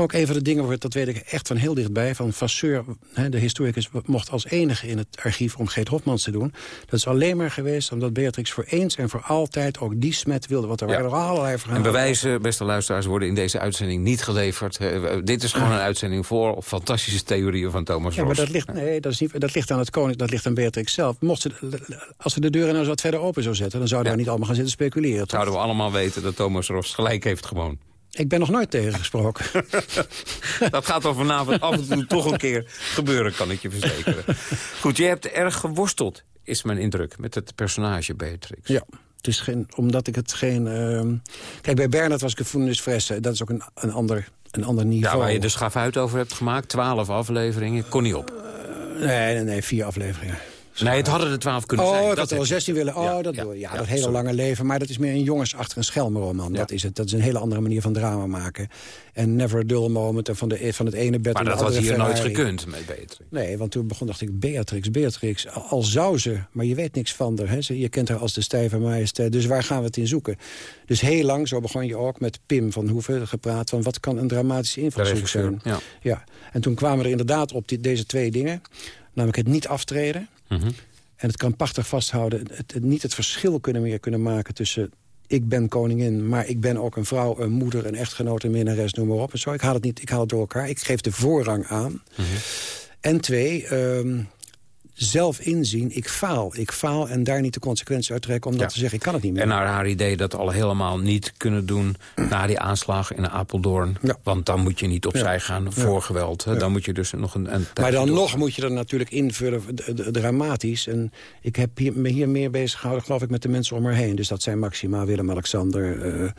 Ook een van de dingen, wordt, dat weet ik echt van heel dichtbij... van Vasseur, de historicus, mocht als enige in het archief... om Geet Hofmans te doen. Dat is alleen maar geweest omdat Beatrix voor eens en voor altijd... ook die smet wilde, want er waren er allerlei En verhalen. bewijzen, beste luisteraars, worden in deze uitzending niet geleverd. Dit is gewoon een uitzending voor fantastische theorieën van Thomas Ja, maar dat ligt, nee, dat, is niet, dat ligt aan het koning, dat ligt aan Beatrix zelf. Mocht ze, als ze de deuren nou eens wat verder open zou zetten... dan zouden we niet allemaal gaan zitten speculeren. Zouden we allemaal weten dat Thomas Ros gelijk heeft gewoon. Ik ben nog nooit tegengesproken. *laughs* Dat gaat dan vanavond af en toe toch een keer gebeuren, kan ik je verzekeren. Goed, je hebt erg geworsteld, is mijn indruk, met het personage Beatrix. Ja. Het is geen, omdat ik het geen... ehm, Kijk, bij Bernard was ik een. Dat is ook een, een, ander, een ander niveau. Ja, waar je de schafuit over hebt gemaakt, twaalf afleveringen, kon niet op. Nee, nee, nee, vier afleveringen. Nee, het hadden er twaalf kunnen oh, zijn. ik Dat had er wel. 16 willen. Oh, Ja, dat, ja, ja, ja, dat hele sorry. lange leven. Maar dat is meer een jongens achter een schelmenroman. Dat is het. Dat is een hele andere manier van drama maken. En Never a Dull Moment. En van, de, van het ene bed Maar dat had hier nooit gekund met Beatrix. Nee, want toen begon dacht ik, Beatrix, Beatrix. Al, zou ze, maar je weet niks van haar. Hè? Je kent haar als de stijve majesteit. Dus waar gaan we het in zoeken? Dus heel lang, zo begon je ook met Pim van Hoeven gepraat... van wat kan een dramatische invalshoek zijn. ja. Ja. En toen kwamen er inderdaad op die, deze twee dingen. Namelijk het niet aftreden... Mhm. En het krampachtig vasthouden, het, het niet het verschil kunnen meer kunnen maken tussen... ik ben koningin, maar ik ben ook een vrouw, een moeder, een echtgenoot, een minnares, noem maar op. En zo. Ik haal het niet, ik haal het door elkaar. Ik geef de voorrang aan. En twee, ehm, zelf inzien, ik faal. Ik faal en daar niet de consequenties uit trekken... om dat Ja. te zeggen, ik kan het niet meer. En naar haar idee dat al helemaal niet kunnen doen na die aanslag in Apeldoorn. Ja. Want dan moet je niet opzij Ja. gaan voor geweld. Dan moet je dus nog een, een Maar dan nog moet je er natuurlijk invullen, dramatisch. En ik heb hier, me hier meer bezig gehouden, geloof ik, met de mensen om haar heen. Dus dat zijn Maxima, Willem-Alexander, eh,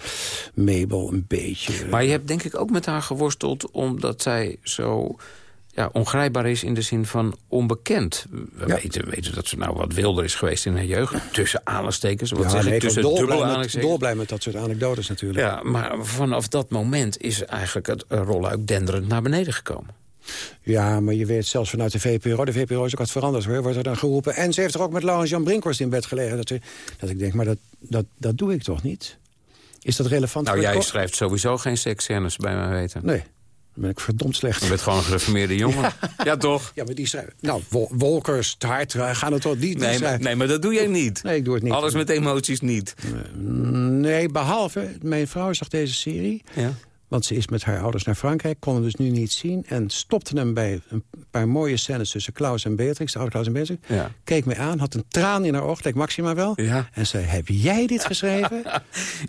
Mabel, een beetje. Maar je hebt denk ik ook met haar geworsteld... omdat zij zo ja, ongrijpbaar is in de zin van onbekend. We Ja. weten, we weten dat ze nou wat wilder is geweest in haar jeugd. Tussen aanhalingstekens. Wat ja, zeg nee, ik? Tussen dubbele met, aanhalingstekens. dolblij met dat soort anekdotes natuurlijk. Ja, maar vanaf dat moment is eigenlijk het rolluik denderend naar beneden gekomen. Ja, maar je weet zelfs vanuit de VPRO... de VPRO is ook wat veranderd, hoor, wordt er dan geroepen... en ze heeft er ook met Laurens Jan Brinkhorst in bed gelegen. Dat, ze- dat ik denk, maar dat, dat, dat doe ik toch niet? Is dat relevant Nou, jij schrijft sowieso geen seksscènes bij mij weten. Nee, ben ik verdomd slecht. Je bent gewoon een gereformeerde *laughs* jongen. Ja, toch? Ja, maar die schrijven... Nou, Wol- Wolkers, het hart, eh, gaan het toch... Die Nee maar, nee, maar dat doe jij niet. Nee, ik doe het niet. Alles met emoties niet. Nee, behalve, mijn vrouw zag deze serie... Ja. Want ze is met haar ouders naar Frankrijk, kon hem dus nu niet zien... en stopte hem bij een paar mooie scènes tussen Klaus en Beatrix... de oude Klaus en Beatrix. Ja. Keek me aan, had een traan in haar oog, leek Maxima wel. Ja. En zei, heb jij dit geschreven? *laughs*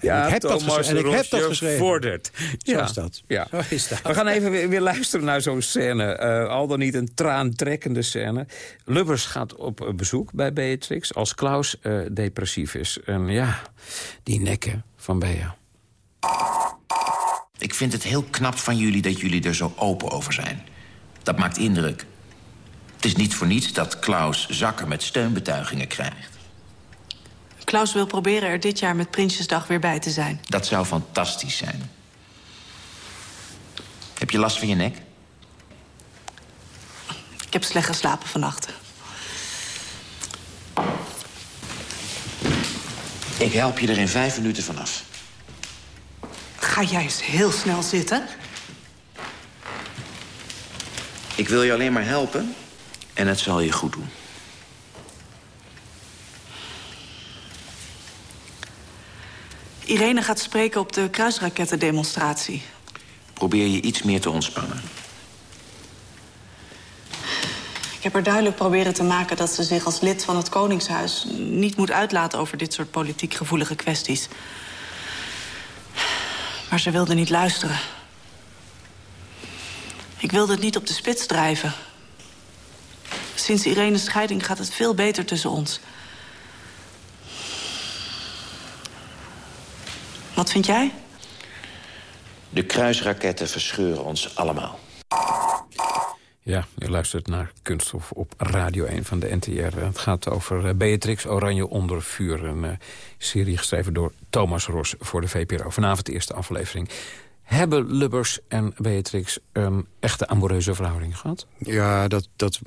Ja, ik heb dat Thomas geschreven. En ik heb dat geschreven. vordert. Zo is dat. Ja. Zo is dat. We gaan even weer, weer luisteren naar zo'n scène. Eh, al dan niet een traantrekkende scène. Lubbers gaat op bezoek bij Beatrix als Klaus eh, depressief is. En ja, die nekken van Bea. Ik vind het heel knap van jullie dat jullie er zo open over zijn. Dat maakt indruk. Het is niet voor niets dat Klaus zakken met steunbetuigingen krijgt. Klaus wil proberen er dit jaar met Prinsjesdag weer bij te zijn. Dat zou fantastisch zijn. Heb je last van je nek? Ik heb slecht geslapen vannacht. Ik help je er in vijf minuten vanaf. Ga jij eens heel snel zitten? Ik wil je alleen maar helpen en het zal je goed doen. Irene gaat spreken op de kruisrakettendemonstratie. Probeer je iets meer te ontspannen. Ik heb er duidelijk proberen te maken dat ze zich als lid van het Koningshuis... niet moet uitlaten over dit soort politiek gevoelige kwesties. Maar ze wilde niet luisteren. Ik wilde het niet op de spits drijven. Sinds Irene's scheiding gaat het veel beter tussen ons. Wat vind jij? De kruisraketten verscheuren ons allemaal. Ja, je luistert naar Kunststof op Radio 1 van de NTR. Het gaat over eh, Beatrix Oranje onder vuur. Een uh, serie geschreven door Thomas Ros voor de VPRO. Vanavond de eerste aflevering. Hebben Lubbers en Beatrix een echte amoureuze verhouding gehad? Ja, dat, dat,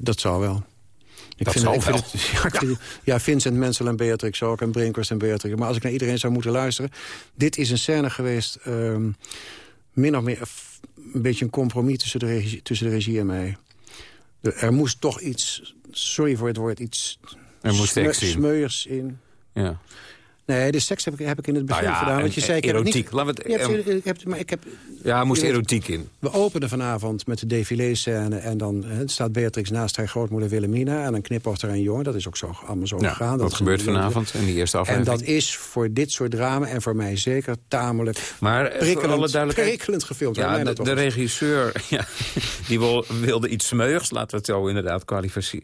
dat zou wel. Ik dat vind, ik het, ja, ik vind ja, Vincent Mensel en Beatrix ook. En Brinkhorst en Beatrix. Maar als ik naar iedereen zou moeten luisteren... Dit is een scène geweest... ehm, min of meer een beetje een compromis tussen de regie, tussen de regie en mij. Er moest toch iets... Sorry voor het woord, iets... Er moest sme- seks in. smeuigs in. Ja. Nee, de seks heb ik, heb ik in het begin Nou ja, gedaan. Want en- je zei, ik heb erotiek. niet... Het- hebt- ehm, ik heb, maar ik heb, Ja, er moest erotiek in. we openen vanavond met de défilé-scène... en dan staat Beatrix naast haar grootmoeder Wilhelmina... en dan knipocht er een jongen. Dat is ook zo, allemaal zo Ja, gegaan. dat gebeurt vanavond in die eerste En aflevering. dat is voor dit soort drama en voor mij zeker tamelijk Maar eh, prikkelend, alle duidelijkheid... prikkelend gefilmd. Ja, de, regisseur *laughs* ja, die wil, wilde iets smeuigs. Laten we het zo inderdaad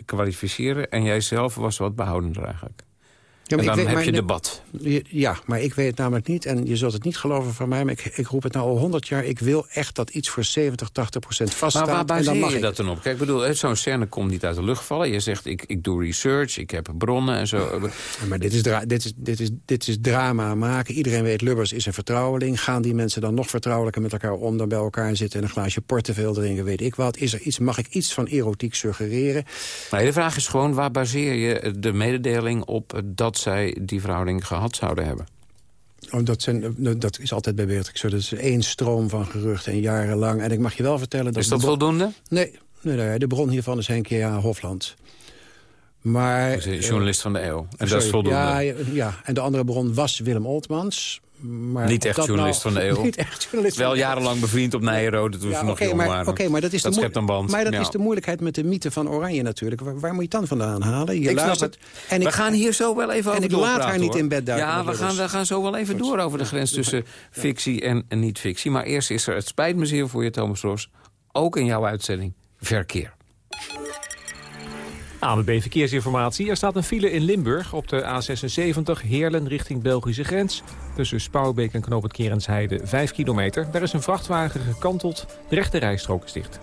kwalificeren. En jij zelf was wat behoudender eigenlijk. Ja, maar en ik dan weet- heb je debat. Ja, maar ik weet het namelijk niet. En je zult het niet geloven van mij. Maar ik, ik roep het nou al honderd jaar. Ik wil echt dat iets voor 70, 80 procent vaststaat. Maar waar baseer mag je ik. dat dan op? Kijk, ik bedoel, zo'n scène komt niet uit de lucht vallen. Je zegt, ik, ik doe research, ik heb bronnen en zo. Ja, Maar dit is, dit, is, dit, is, dit is drama maken. Iedereen weet, Lubbers is een vertrouweling. Gaan die mensen dan nog vertrouwelijker met elkaar om... dan bij elkaar zitten en een glaasje portefeuille drinken, weet ik wat. Is er iets, mag ik iets van erotiek suggereren? Nee, de vraag is gewoon, waar baseer je de mededeling op... dat zij die verhouding gehad zouden hebben? Oh, dat, zijn, eh, dat is altijd bij Beatrix zo. Dat is één stroom van geruchten en jarenlang. En ik mag je wel vertellen... dat Is dat bron- voldoende? Nee, nee, nee, de bron hiervan is Henk. Hofland. Maar, eh, journalist van de eeuw. En dat is voldoende. Ja, ja, ja, en de andere bron was Willem Oltmans. Maar Niet echt journalist nou- van de eeuw. *laughs* Niet echt journalist van Wel jarenlang bevriend op Nijenrode toen Ja, ze nog jong maar, waren. oké, maar dat is dat de moe- schept een band. Maar dat Ja. is de moeilijkheid met de mythe van Oranje natuurlijk. Waar, waar moet je het dan vandaan halen? Je Ik luistert- het. En we ik, gaan hier zo wel even en over ik laat haar niet in bed duiken Ja, we gaan, we gaan zo wel even door over de grens tussen fictie en, en niet-fictie. Maar eerst is er, het spijt me zeer voor je, Thomas Ros... ook in jouw uitzending, verkeer. ANWB Verkeersinformatie. Er staat een file in Limburg op de A76 Heerlen richting Belgische grens. Tussen Spouwbeek en Knoop het Kerensheide 5 kilometer. Daar is een vrachtwagen gekanteld. De rechte rijstrook is dicht.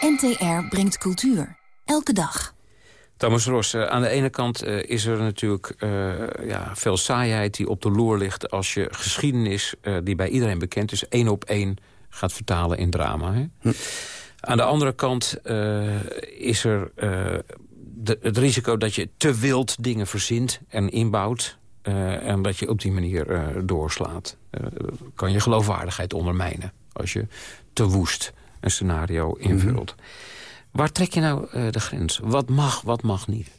NTR brengt cultuur. Elke dag. Thomas Ros, eh, aan de ene kant eh, is er natuurlijk eh, ja, veel saaiheid die op de loer ligt... als je geschiedenis, eh, die bij iedereen bekend is, één op één gaat vertalen in drama. Hè? Hm. Aan de andere kant eh, is er eh, de, het risico dat je te wild dingen verzint en inbouwt... eh, en dat je op die manier doorslaat. Kan je geloofwaardigheid ondermijnen als je te woest een scenario invult. Waar trek je nou de grens? Wat mag, wat mag niet?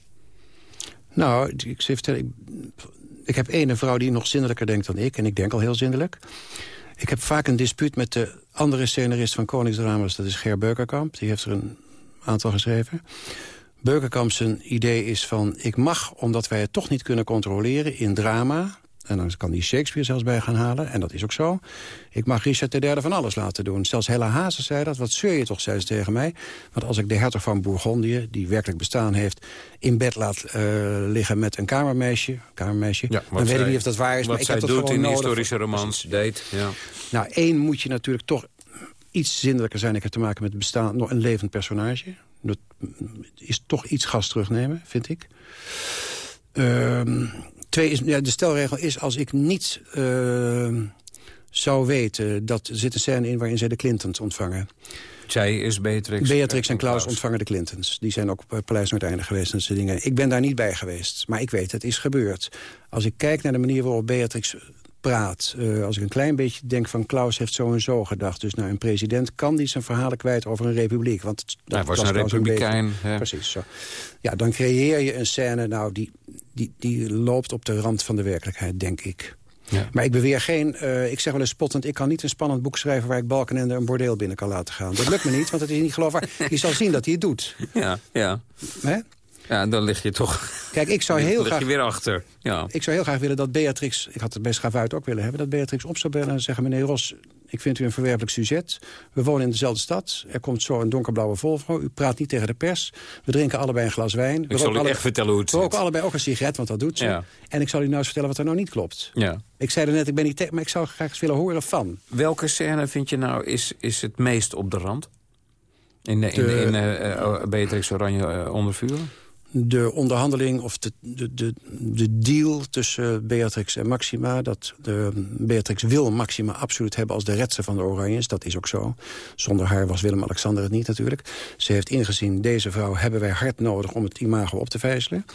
Nou, ik. Ik, ik heb één vrouw die nog zinnelijker denkt dan ik. En ik denk al heel zinnelijk. Ik heb vaak een dispuut met de andere scenarist van Koningsdrama's. Dat is Ger Beukerkamp. Die heeft er een aantal geschreven. Beukerkamp zijn idee is van... ik mag, omdat wij het toch niet kunnen controleren in drama... en dan kan die Shakespeare zelfs bij gaan halen, en dat is ook zo... ik mag Richard III van alles laten doen. Zelfs Hella Hazen zei dat, wat zeur je toch, zei ze tegen mij. Want als ik de hertog van Bourgondië, die werkelijk bestaan heeft... in bed laat eh, liggen met een kamermeisje, kamermeisje dan weet ik niet of dat waar is... Wat maar ik zij heb dat doet gewoon in nodig. historische romans, deed. Ja. Nou, één moet je natuurlijk toch iets zinnelijker zijn. Ik heb te maken met bestaan, nog een levend personage. Dat is toch iets gas terugnemen, vind ik. Ehm, twee is, ja, de stelregel is als ik niet ehm, zou weten... dat er zit een scène in waarin zij de Clintons ontvangen. Zij is Beatrix. Beatrix en Klaus ontvangen de Clintons. Die zijn ook op het Paleis Noordeinde geweest en soort dingen. Ik ben daar niet bij geweest, maar ik weet, het is gebeurd. Als ik kijk naar de manier waarop Beatrix praat... eh, als ik een klein beetje denk van Klaus heeft zo en zo gedacht... dus nou, een president kan die zijn verhalen kwijt over een republiek. Want het- dat was een republikein, beetje-. Precies, zo. Ja, dan creëer je een scène nou, die, die, die loopt op de rand van de werkelijkheid, denk ik. Ja. Maar ik beweer geen, eh, ik zeg wel eens spottend... ik kan niet een spannend boek schrijven waar ik Balkenende een bordeel binnen kan laten gaan. Dat lukt me niet, want het is niet geloofwaardig. *laughs* Je zal zien dat hij het doet. Ja, ja. Hè? Ja, dan lig je toch... Kijk, ik zou *laughs* heel lig graag... je weer achter. Ja. Ik zou heel graag willen dat Beatrix... Ik had het bij Schavuit ook willen hebben... dat Beatrix op zou bellen en zeggen... meneer Ros, Ik vind u een verwerpelijk sujet. We wonen in dezelfde stad. Er komt zo een donkerblauwe Volvo. U praat niet tegen de pers. We drinken allebei een glas wijn. Ik zal u echt vertellen hoe het We roken allebei ook een sigaret, want dat doet ze. Ja. En ik zal u nou eens vertellen wat er nou niet klopt. Ja. Ik zei er net, ik ben niet tegen, maar ik zou graag eens willen horen van. Welke scène vind je nou is, is het meest op de rand? In, de, in, De- in eh, eh, Beatrix Oranje onder vuur? De onderhandeling of de, de, de, de deal tussen Beatrix en Maxima... dat de, Beatrix wil Maxima absoluut hebben als de redster van de Oranjes. Dat is ook zo. Zonder haar was Willem-Alexander het niet natuurlijk. Ze heeft ingezien, deze vrouw hebben wij hard nodig om het imago op te vijzelen.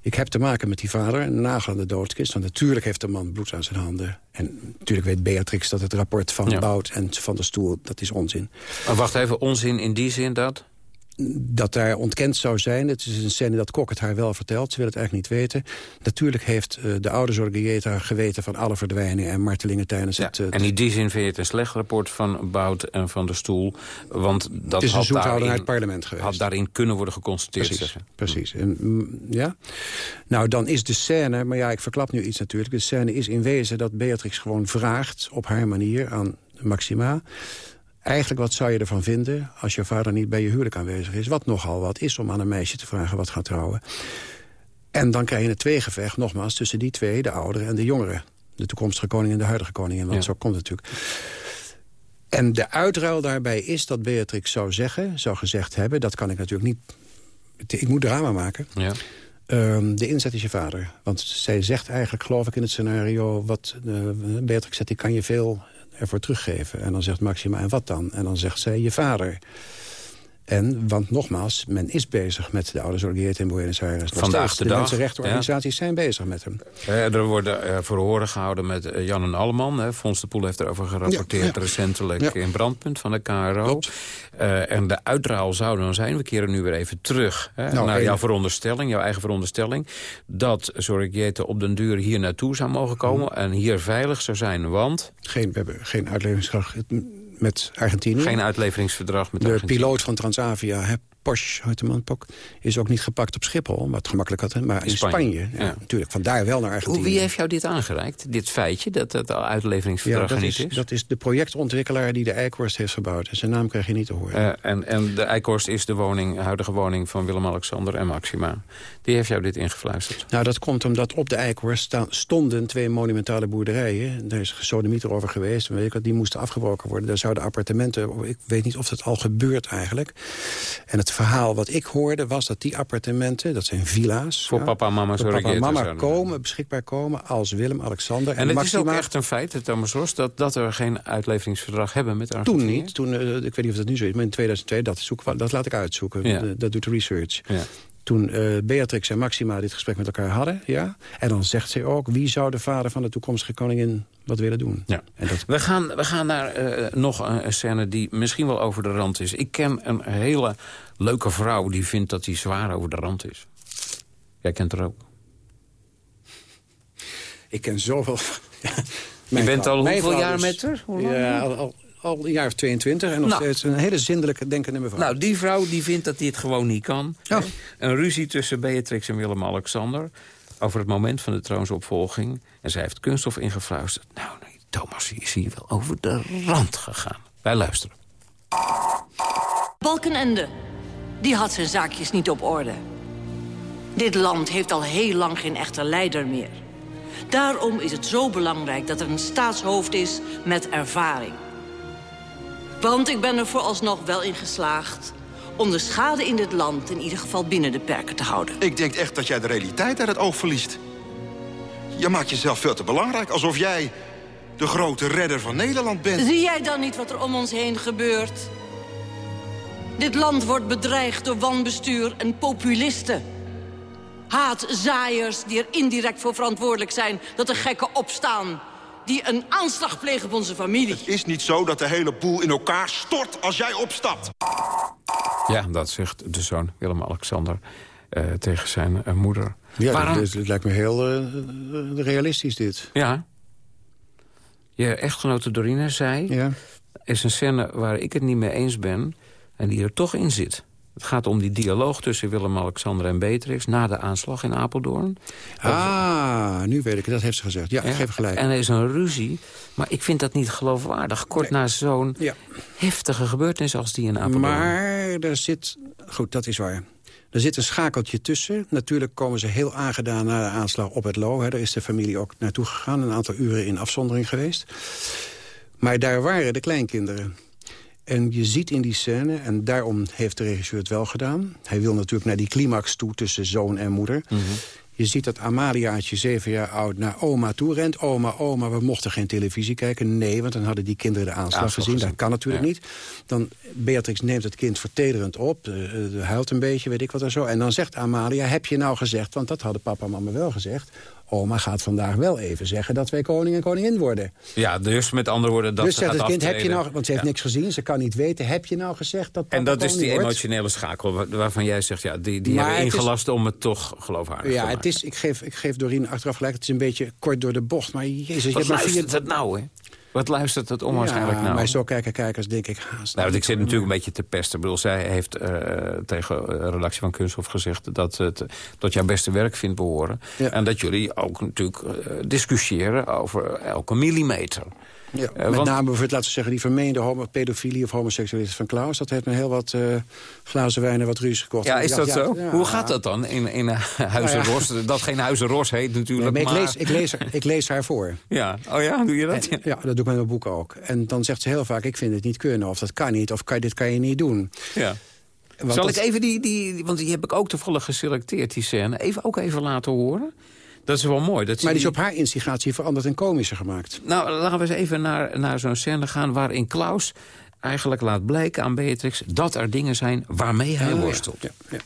Ik heb te maken met die vader, een nagel aan de doodskist. Want natuurlijk heeft de man bloed aan zijn handen. En natuurlijk weet Beatrix dat het rapport van Ja. Bout en van de stoel... dat is onzin. Maar wacht even, onzin in die zin dat? Dat daar ontkend zou zijn. Het is een scène dat Kok het haar wel vertelt. Ze wil het eigenlijk niet weten. Natuurlijk heeft eh, de oude Zorgieta geweten van alle verdwijningen en martelingen tijdens het... eh, En in die zin vind je het een slecht rapport van Bout en van de Stoel. Want dat is een had daarin, uit het parlement geweest. had daarin kunnen worden geconstateerd. Precies, zeggen. precies. En, mm, ja? Nou, dan is de scène, maar ja, ik verklap nu iets natuurlijk. De scène is in wezen dat Beatrix gewoon vraagt op haar manier aan Maxima... Eigenlijk, wat zou je ervan vinden als je vader niet bij je huwelijk aanwezig is? Wat nogal wat is om aan een meisje te vragen wat gaat trouwen. En dan krijg je een tweegevecht, nogmaals, tussen die twee, de oudere en de jongere. De toekomstige koningin en de huidige koningin, want Ja. zo komt het natuurlijk. En de uitruil daarbij is dat Beatrix zou zeggen, zou gezegd hebben... dat kan ik natuurlijk niet... Ik moet drama maken. Ja. Ehm, de inzet is je vader. Want zij zegt eigenlijk, geloof ik, in het scenario... wat eh, Beatrix zegt, ik kan je veel ervoor teruggeven. En dan zegt Maxima, en wat dan? En dan zegt zij, je vader. En, want nogmaals, men is bezig met de oude Zorgiet in Buenos Aires. Vandaag de de dag, mensenrechtenorganisaties zijn bezig met hem. Eh, er worden eh, verhoren gehouden met eh, Jan en Alleman. Hè. Fons de Poel heeft erover gerapporteerd Ja, ja. recentelijk in Brandpunt van de KRO. En de uitraal zou dan zijn, we keren nu weer even terug... Hè, Nou, naar jouw veronderstelling, jouw eigen veronderstelling... dat Zorgiete op den duur hier naartoe zou mogen komen... Mhm. en hier veilig zou zijn, want... Geen, we hebben geen uitleveringsverdrag met Argentinië. Geen uitleveringsverdrag met de Argentinië. piloot van Transavia, Porsche, heet de is ook niet gepakt op Schiphol, wat gemakkelijk had, maar in Spanje. Spanje. ja, Ja. Natuurlijk, vandaar wel naar Hoe, Argentinië. wie heeft jou dit aangereikt, dit feitje... dat het ja, uitleveringsverdrag dat er is, is? dat is de projectontwikkelaar die de Eikhorst heeft gebouwd. En zijn naam krijg je niet te horen. Eh, en, en de Eikhorst is de woning, huidige woning van Willem-Alexander en Maxima. Die heeft jou dit ingefluisterd. Nou, dat komt omdat op de Eikhorst stonden twee monumentale boerderijen. Daar is gesodemieter over geweest. Weet ik, wat, die moesten afgebroken worden. Daar zouden appartementen... Ik weet niet of dat al gebeurt eigenlijk. En het verhaal wat ik hoorde was dat die appartementen... dat zijn villa's... Voor papa en mama voor papa en mama komen, beschikbaar komen als Willem-Alexander en, En het is Maxima. ook echt een feit, het Thomas Ros, dat, dat we geen uitleveringsverdrag hebben met Argentinië. Toen niet. Toen, eh, ik weet niet of dat nu zo is, maar in 2002, dat, zoeken we- dat laat ik uitzoeken. Ja. Dat, dat doet de research. Ja. Toen eh, Beatrix en Maxima dit gesprek met elkaar hadden, ja. En dan zegt ze ook, wie zou de vader van de toekomstige koningin wat willen doen? Ja. En dat, We gaan, we gaan naar eh, nog een scène die misschien wel over de rand is. Ik ken een hele leuke vrouw die vindt dat hij zwaar over de rand is. Jij kent haar ook. ik ken zoveel... Je *laughs* bent al Mijn hoeveel jaar met haar? Hoe lang? Ja, al, al, al een jaar of 22 en nog Nou. steeds een hele zindelijke denkende mevrouw. Nou, die vrouw die vindt dat dit gewoon niet kan. Een ruzie tussen Beatrix en Willem-Alexander... over het moment van de troonsopvolging. En zij heeft kunststof ingefluisterd. Nou, nee, Thomas is hier wel over de rand gegaan. Wij luisteren. Balkenende, die had zijn zaakjes niet op orde. Dit land heeft al heel lang geen echte leider meer. Daarom is het zo belangrijk dat er een staatshoofd is met ervaring. Want ik ben er vooralsnog wel in geslaagd... om de schade in dit land in ieder geval binnen de perken te houden. Ik denk echt dat jij de realiteit uit het oog verliest. Je maakt jezelf veel te belangrijk, alsof jij de grote redder van Nederland bent. Zie jij dan niet wat er om ons heen gebeurt? Dit land wordt bedreigd door wanbestuur en populisten. Haatzaaiers die er indirect voor verantwoordelijk zijn... dat er gekken opstaan die een aanslag plegen op onze familie. Het is niet zo dat de hele boel in elkaar stort als jij opstapt. Ja, dat zegt de zoon Willem-Alexander eh, tegen zijn eh, moeder. ja, Waarom- dat, dat lijkt me heel eh, realistisch dit. Ja. Je echtgenote Dorine zei... Ja. is een scène waar ik het niet mee eens ben... en die er toch in zit. Het gaat om die dialoog tussen Willem-Alexander en Beatrix... na de aanslag in Apeldoorn. Ah, nu weet ik het. Dat heeft ze gezegd. Ja, ik geef gelijk. En er is een ruzie. Maar ik vind dat niet geloofwaardig. Kort na zo'n heftige gebeurtenis als die in Apeldoorn. Maar er zit... Goed, dat is waar. Er zit een schakeltje tussen. Natuurlijk komen ze heel aangedaan na de aanslag op het Lo. Daar is de familie ook naartoe gegaan. Een aantal uren in afzondering geweest. Maar daar waren de kleinkinderen. En je ziet in die scène, en daarom heeft de regisseur het wel gedaan... hij wil natuurlijk naar die climax toe tussen zoon en moeder... Mhm. Je ziet dat Amaliaatje, zeven jaar oud, naar oma toe rent. Oma, oma, we mochten geen televisie kijken. Nee, want dan hadden die kinderen de aanslag, Aanslag gezien. gezien. Dat kan natuurlijk Ja. niet. Dan Beatrix neemt het kind vertederend op. eh, huilt een beetje, weet ik wat er zo. En dan zegt Amalia, heb je nou gezegd... want dat hadden papa en mama wel gezegd... oma gaat vandaag wel even zeggen dat wij koning en koningin worden. Ja, dus met andere woorden... Dat dus ze zegt gaat het kind, heb je nou... want ze heeft Ja. niks gezien, ze kan niet weten... heb je nou gezegd dat En dat is die wordt? emotionele schakel wa- waarvan jij zegt... ja, die, die Maar hebben is- ingelast om het toch geloofwaardig te Ja, maken. het is, ik, geef, ik geef Doreen achteraf gelijk, het is een beetje kort door de bocht. Maar jezus, je Wat hebt maar luistert vier... het nou, hè? Wat luistert het onwaarschijnlijk ja, nou? maar zo kijken kijkers denk ik haast. Nou, ik zit natuurlijk een beetje te pesten. Ik bedoel, zij heeft eh, tegen de redactie van Kunsthof gezegd... dat het tot jouw beste werk vindt behoren. En dat jullie ook natuurlijk eh, discussiëren over elke millimeter. Ja, Eh, met want- name bijvoorbeeld, laten we zeggen, die vermeende homo pedofilie of homoseksualiteit van Klaus. Dat heeft me heel wat eh, glazen wijn en wat ruzie gekocht. Ja, is dacht, dat ja, zo? ja. Hoe gaat dat dan in, in eh, *laughs* Huizen Nou. Ros? Dat geen Huizen Ros heet Nee, natuurlijk, maar ik, lees, ik, lees, haar- *laughs* ik lees haar voor. Ja, oh ja, doe je dat? En- ja, dat doe ik met mijn boek ook. En dan zegt ze heel vaak, ik vind het niet kunnen. Of dat kan niet, of kan, dit kan je niet doen. Ja. Want Zal dat- ik even die, die, want die heb ik ook toevallig geselecteerd, die scène, even, ook even laten horen? Dat is wel mooi. Dat Maar die is op haar instigatie veranderd en komischer gemaakt. Nou, laten we eens even naar, naar zo'n scène gaan... waarin Klaus eigenlijk laat blijken aan Beatrix... dat er dingen zijn waarmee hij Oh, ja. worstelt. Ja, ja.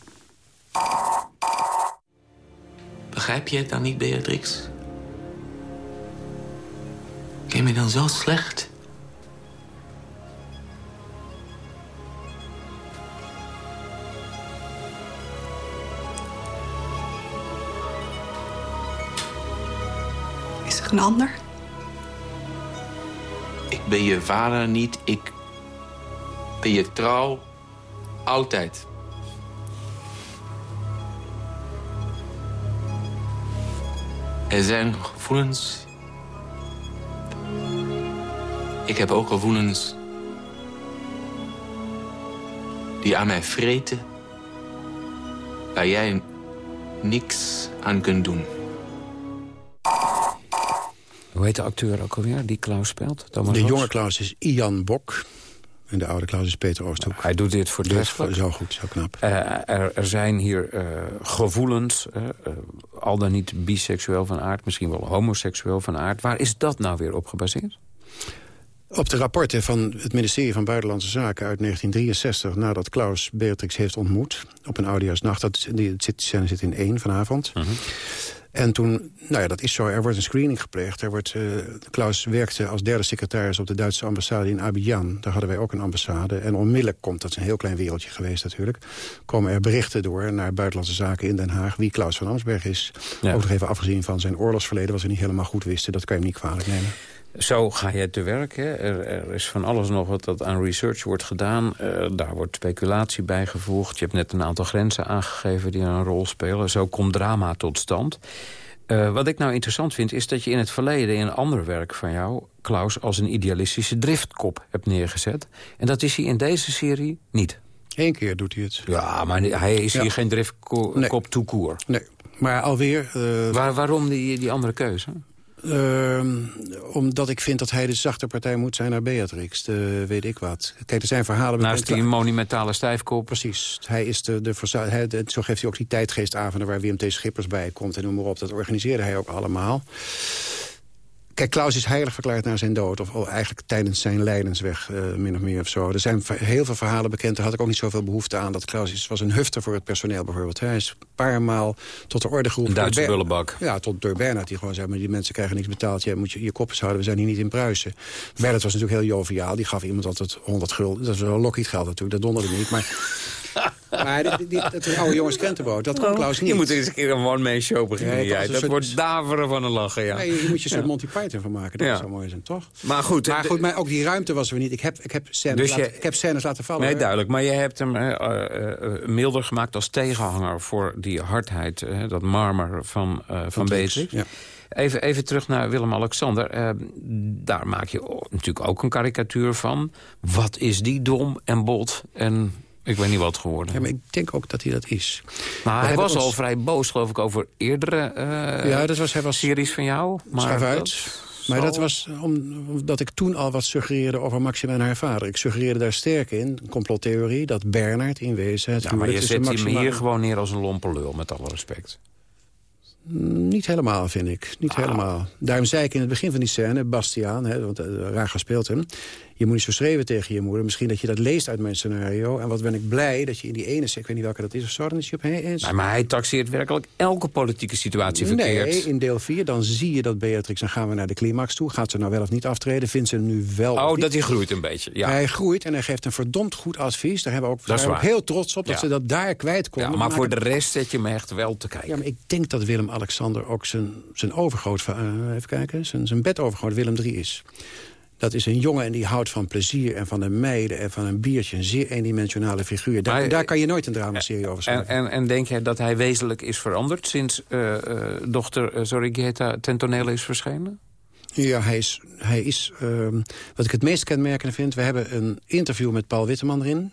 Begrijp je het dan niet, Beatrix? Ken je me dan zo slecht? Een ander? Ik ben je vader niet. Ik ben je trouw. Altijd. Er zijn gevoelens. Ik heb ook gevoelens. Die aan mij vreten. Waar jij niks aan kunt doen. Hoe heet de acteur ook alweer die Klaus speelt? Thomas De Roos? jonge Klaus is Ian Bok. En de oude Klaus is Peter Oosthoek. Hij doet dit voor het treffelijk. Zo goed, zo knap. Eh, er, er zijn hier eh, gevoelens, eh, al dan niet biseksueel van aard... misschien wel homoseksueel van aard. Waar is dat nou weer op gebaseerd? Op de rapporten van het ministerie van Buitenlandse Zaken uit 1963... nadat Klaus Beatrix heeft ontmoet op een oudejaarsnacht. Dat, die zit, scène zit in één vanavond. En toen, nou ja, dat is zo, er wordt een screening gepleegd. Er wordt, eh, Klaus werkte als derde secretaris op de Duitse ambassade in Abidjan. Daar hadden wij ook een ambassade. En onmiddellijk komt, dat is een heel klein wereldje geweest natuurlijk... komen er berichten door naar Buitenlandse Zaken in Den Haag... wie Klaus van Amsberg is. Ja. Ook nog even afgezien van zijn oorlogsverleden... wat we niet helemaal goed wisten. Dat kan je hem niet kwalijk nemen. Zo ga je te werk. Hè. Er, er is van alles nog wat dat aan research wordt gedaan. Eh, daar wordt speculatie bijgevoegd. Je hebt net een aantal grenzen aangegeven die een rol spelen. Zo komt drama tot stand. Eh, wat ik nou interessant vind, is dat je in het verleden... in een ander werk van jou, Klaus, als een idealistische driftkop hebt neergezet. En dat is hij in deze serie niet. Eén keer doet hij het. Ja, maar hij is Ja. hier geen driftkop Nee. Nee, maar alweer... eh, Waar, waarom die, die andere keuze? Ehm, omdat ik vind dat hij de zachte partij moet zijn naar Beatrix. De, weet ik wat. Kijk, er zijn verhalen... Naast die monumentale stijfkop. Precies. Hij is de, de, hij, de- zo geeft hij ook die tijdgeestavonden... waar Willem T. Schippers bij komt en noem maar op. Dat organiseerde hij ook allemaal. Kijk, Klaus is heilig verklaard na zijn dood. Of oh, eigenlijk tijdens zijn lijdensweg, eh, min of meer of zo. Er zijn heel veel verhalen bekend. Daar had ik ook niet zoveel behoefte aan. Dat Klaus is, was een hufter voor het personeel bijvoorbeeld. Hij is een paar maal tot de orde geroepen. Een Duitse bullebak. Ja, tot door Bernhard. Die gewoon zei, maar die mensen krijgen niks betaald. Jij moet je, je kop eens houden, we zijn hier niet in Pruisen. Bernhard was natuurlijk heel joviaal. Die gaf iemand altijd 100 gulden. Dat is wel Lockheed geld natuurlijk, dat donderde niet. Maar Maar dit, oude jongens krentenbrood, dat kon Klaus niet. Je moet eens een keer een one-man show beginnen. Jij. Dat soort- wordt daveren van een lachen, ja. Nee, je moet je een soort Ja. Monty Python van maken. Dat Ja. zou mooi zijn, toch? Maar goed, Maar de- goed, maar ook die ruimte was er weer niet. Ik heb, ik heb, scènes, Dus laten, je- ik heb scènes laten vallen. Nee, duidelijk. Maar je hebt hem eh, eh, eh, milder gemaakt als tegenhanger... voor die hardheid, eh, dat marmer van, eh van Trix, Beatrix. ja. Even, even terug naar Willem-Alexander. Eh, daar maak je natuurlijk ook een karikatuur van. Wat is die dom en bot en ik weet niet wat geworden. Ja, maar ik denk ook dat hij dat is. maar We hij was ons- al vrij boos, geloof ik, over eerdere eh, Ja, dat was, hij was series van jou. Maar Schrijf uit. dat Maar dat was om- omdat ik toen al wat suggereerde over Maxima en haar vader. Ik suggereerde daar sterk in, een complottheorie... dat Bernard in wezen het Ja, maar je zet hem hier gewoon neer als een lompe lul, met alle respect. Niet helemaal, vind ik. Niet Ah. helemaal. Daarom zei ik in het begin van die scène, Bastiaan, hè, want uh, Raga speelt hem... je moet niet zo schreeuwen tegen je moeder. Misschien dat je dat leest uit mijn scenario. En wat ben ik blij dat je in die ene... Ik weet niet welke dat is of zo, dan is je op eens. Nee, maar hij taxeert werkelijk elke politieke situatie verkeerd. Nee, in deel 4 dan zie je dat Beatrix... dan gaan we naar de climax toe. Gaat ze nou wel of niet aftreden? Vindt ze hem nu wel Oh, dat hij groeit een beetje. Ja. Hij groeit en hij geeft een verdomd goed advies. Daar hebben we ook, Dat is zijn we ook heel trots op dat Ja. ze dat daar kwijt konden. ja, maar voor de rest zet je me echt wel te kijken. Ja, maar ik denk dat Willem-Alexander ook zijn, zijn overgroot... eh, even kijken, zijn, zijn bedovergroot Willem III is. Dat is een jongen en die houdt van plezier en van de meiden... en van een biertje, een zeer eendimensionale figuur. Daar, Maar- daar kan je nooit een dramaserie over schrijven. En, en, en denk jij dat hij wezenlijk is veranderd... sinds eh, eh, dochter uh, Zorigeta ten tonele is verschenen? Ja, hij is... Hij is ehm, wat ik het meest kenmerkende vind... we hebben een interview met Paul Witteman erin.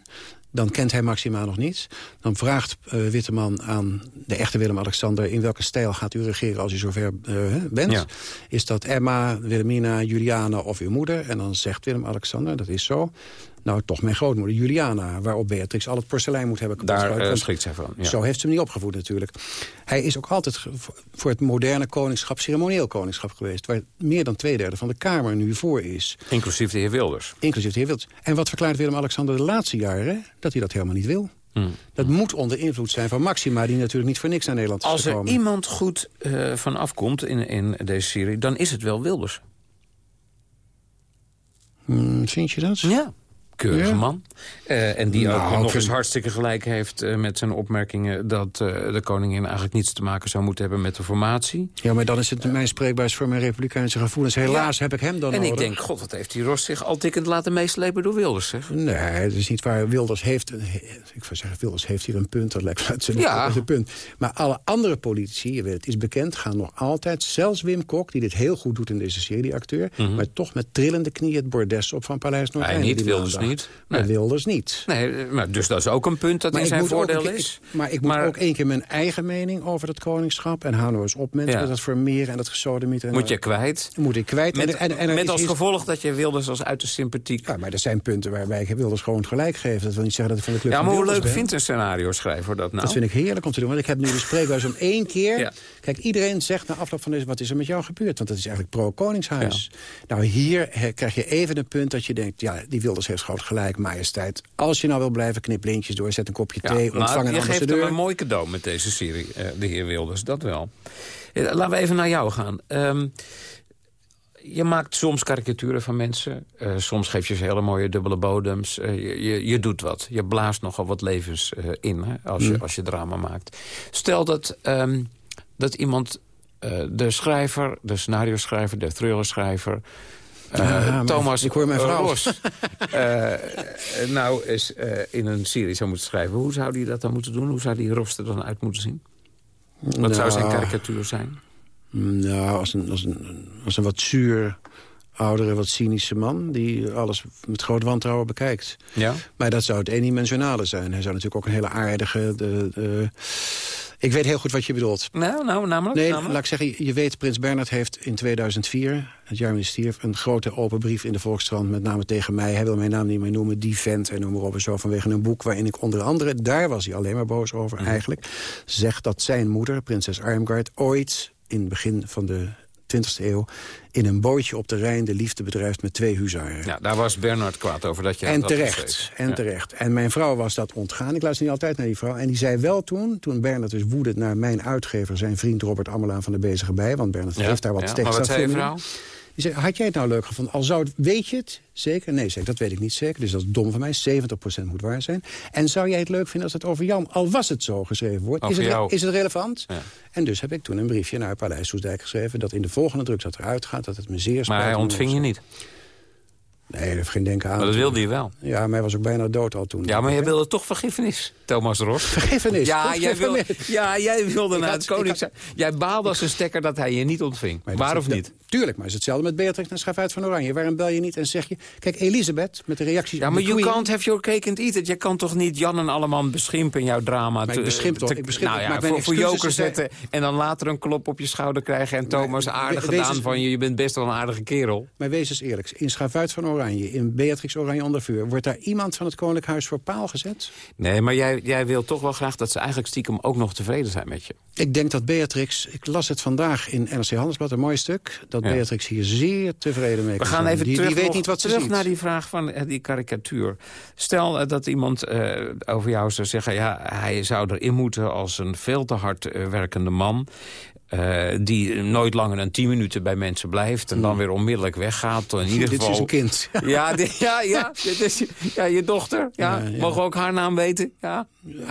Dan kent hij Maxima nog niet. Dan vraagt uh, Witteman aan de echte Willem-Alexander... in welke stijl gaat u regeren als u zover uh, bent? Ja. Is dat Emma, Wilhelmina, Juliana of uw moeder? En dan zegt Willem-Alexander, dat is zo... Nou, toch mijn grootmoeder Juliana, waarop Beatrix al het porselein moet hebben Daar uh, schrikt zij van. Ja. Zo heeft ze hem niet opgevoed natuurlijk. Hij is ook altijd voor het moderne koningschap, ceremonieel koningschap geweest... waar meer dan twee derde van de Kamer nu voor is. Inclusief de heer Wilders. Inclusief de heer Wilders. En wat verklaart Willem-Alexander de laatste jaren? Dat hij dat helemaal niet wil. Hmm. Dat moet onder invloed zijn van Maxima... die natuurlijk niet voor niks naar Nederland is Als er gekomen. iemand goed uh, van afkomt in, in deze serie... dan is het wel Wilders. Hmm, vind je dat? Ja. Keurige ja. man. Uh, en die nou, ook nog vind... eens hartstikke gelijk heeft uh, met zijn opmerkingen... dat uh, de koningin eigenlijk niets te maken zou moeten hebben met de formatie. Ja, maar dan is het mijn spreekbuis voor mijn republikeinse gevoelens. Helaas ja. heb ik hem dan En nodig. ik denk, god, wat heeft die Ros zich al tikkend laten meeslepen door Wilders, zeg. Nee, dat is niet waar. Wilders heeft... Ik zou zeggen, Wilders heeft hier een punt. Dat lijkt uit zijn ja. een punt. Maar alle andere politici, je weet, het is bekend... gaan nog altijd, zelfs Wim Kok, die dit heel goed doet in deze serie, die acteur... Mm -hmm. maar toch met trillende knieën het bordes op van Paleis Noordeinde. Niet Wilders niet. Nee. Maar Wilders niet. Nee, maar dus dat is ook een punt dat maar in zijn voordeel is. Maar ik moet maar, ook één keer mijn eigen mening over het koningschap... en hou nou eens op mensen ja. dat vermeren en dat gesodemieten. Moet je kwijt. Moet ik kwijt. Met, en, en, en met als is, gevolg dat je Wilders als uiterst sympathiek... Ja, maar er zijn punten waarbij ik Wilders gewoon gelijk geef. Dat wil niet zeggen dat ik van de club Ja, maar hoe leuk ben. vindt een scenario schrijver dat nou? Dat vind ik heerlijk om te doen. Want ik heb nu de spreekbuis om één keer... Ja. Kijk, iedereen zegt na afloop van deze... wat is er met jou gebeurd? Want dat is eigenlijk pro-koningshuis. Nou, hier krijg je even een punt dat je denkt... ja, die Wilders heeft gelijk, majesteit. Als je nou wil blijven, knip lintjes door, zet een kopje ja, thee, ontvang een je ambassadeur. geeft hem een mooi cadeau met deze serie, uh, de heer Wilders, dat wel. Uh, laten we even naar jou gaan. Um, je maakt soms karikaturen van mensen. Uh, soms geef je ze hele mooie dubbele bodems. Uh, je, je, je, doet wat. Je blaast nogal wat levens uh, in hè, als, mm. je, als je drama maakt. Stel dat, um, dat iemand, de schrijver, de scenario schrijver, de thrillerschrijver... Ja, Thomas ik hoor mijn vrouw. Ros *laughs* nou eens in een serie zou moeten schrijven. Hoe zou hij dat dan moeten doen? Hoe zou die Ros er dan uit moeten zien? Wat nou, zou zijn karikatuur zijn? Nou, als een, als een, als een wat zuur, oudere, wat cynische man... die alles met groot wantrouwen bekijkt. Ja? Maar dat zou het eendimensionale zijn. Hij zou natuurlijk ook een hele aardige... De, de, ik weet heel goed wat je bedoelt. Nou, nou namelijk? Nee, namelijk? laat ik zeggen, je weet, Prins Bernhard heeft in 2004... het jaar stierf, een grote open brief in de Volkskrant... met name tegen mij, hij wil mijn naam niet meer noemen... die vent en noem maar op en zo, vanwege een boek... waarin ik onder andere, daar was hij alleen maar boos over mm. eigenlijk... zegt dat zijn moeder, prinses Armgard, ooit in het begin van de 20e eeuw... in een bootje op de Rijn de liefde bedrijft met twee huzaren. Ja, daar was Bernard kwaad over dat je En dat terecht, en ja. terecht. En mijn vrouw was dat ontgaan. Ik luister niet altijd naar die vrouw. En die zei wel toen, toen Bernard dus woedend naar mijn uitgever... zijn vriend Robert Ammelaan van de Bezige Bij... want Bernard ja, heeft daar wat ja, tegen Maar wat zei je vrouw? Die zei, had jij het nou leuk gevonden? Al zou het, weet je het zeker? Nee, zeg, dat weet ik niet zeker. Dus dat is dom van mij. 70% moet waar zijn. En zou jij het leuk vinden als het over jou, al was het zo geschreven wordt? Is het, is het relevant? Ja. En dus heb ik toen een briefje naar Paleis Soesdijk geschreven... dat in de volgende druk dat eruit gaat, dat het me zeer spijt. Maar hij ontving je niet. Nee, heeft geen denken aan. Maar dat wilde hij wel. Ja, maar hij was ook bijna dood al toen. Ja, maar jij wilde toch vergiffenis, Thomas Ros. Vergiffenis? Ja, jij, wil, vergiffenis. ja jij wilde Ik naar had- het koningshuis. Jij baalde als een stekker dat hij je niet ontving. Maar Waar dat- of niet? Tuurlijk, maar het is hetzelfde met Beatrix en Schafuit van Oranje. Waarom bel je niet en zeg je... Kijk, Elisabeth, met de reacties Ja, maar you Queen- can't have your cake and eat it. Je kan toch niet Jan en Alleman beschimpen in jouw drama. Maar ik beschimp toch, ik beschimp- nou ik ja, voor, voor joker zetten en dan later een klop op je schouder krijgen. En Thomas, aardig we- gedaan van je. Je bent best wel een aardige kerel. Maar wees eens eerlijk, in Schavuit van Oranje, in Beatrix Oranje onder vuur... wordt daar iemand van het Koninklijk Huis voor paal gezet? Nee, maar jij, jij wil toch wel graag dat ze eigenlijk stiekem ook nog tevreden zijn met je. Ik denk dat Beatrix, ik las het vandaag in NRC Handelsblad, een mooi stuk... dat. Beatrix hier zeer tevreden mee We gaan even die, terug, die weet nog- niet wat ze terug ziet. naar die vraag van eh, die karikatuur. Stel eh, dat iemand eh, over jou zou zeggen... ja, hij zou erin moeten als een veel te hard werkende man... eh, die nooit langer dan 10 minuten bij mensen blijft... en dan weer onmiddellijk weggaat. In *laughs* ieder Hmm. Dit geval... is een kind. *laughs* Ja, dit- ja, ja, *laughs* dit is je- ja, je dochter. Ja. Ja, ja. Mogen we ook haar naam weten? Ja.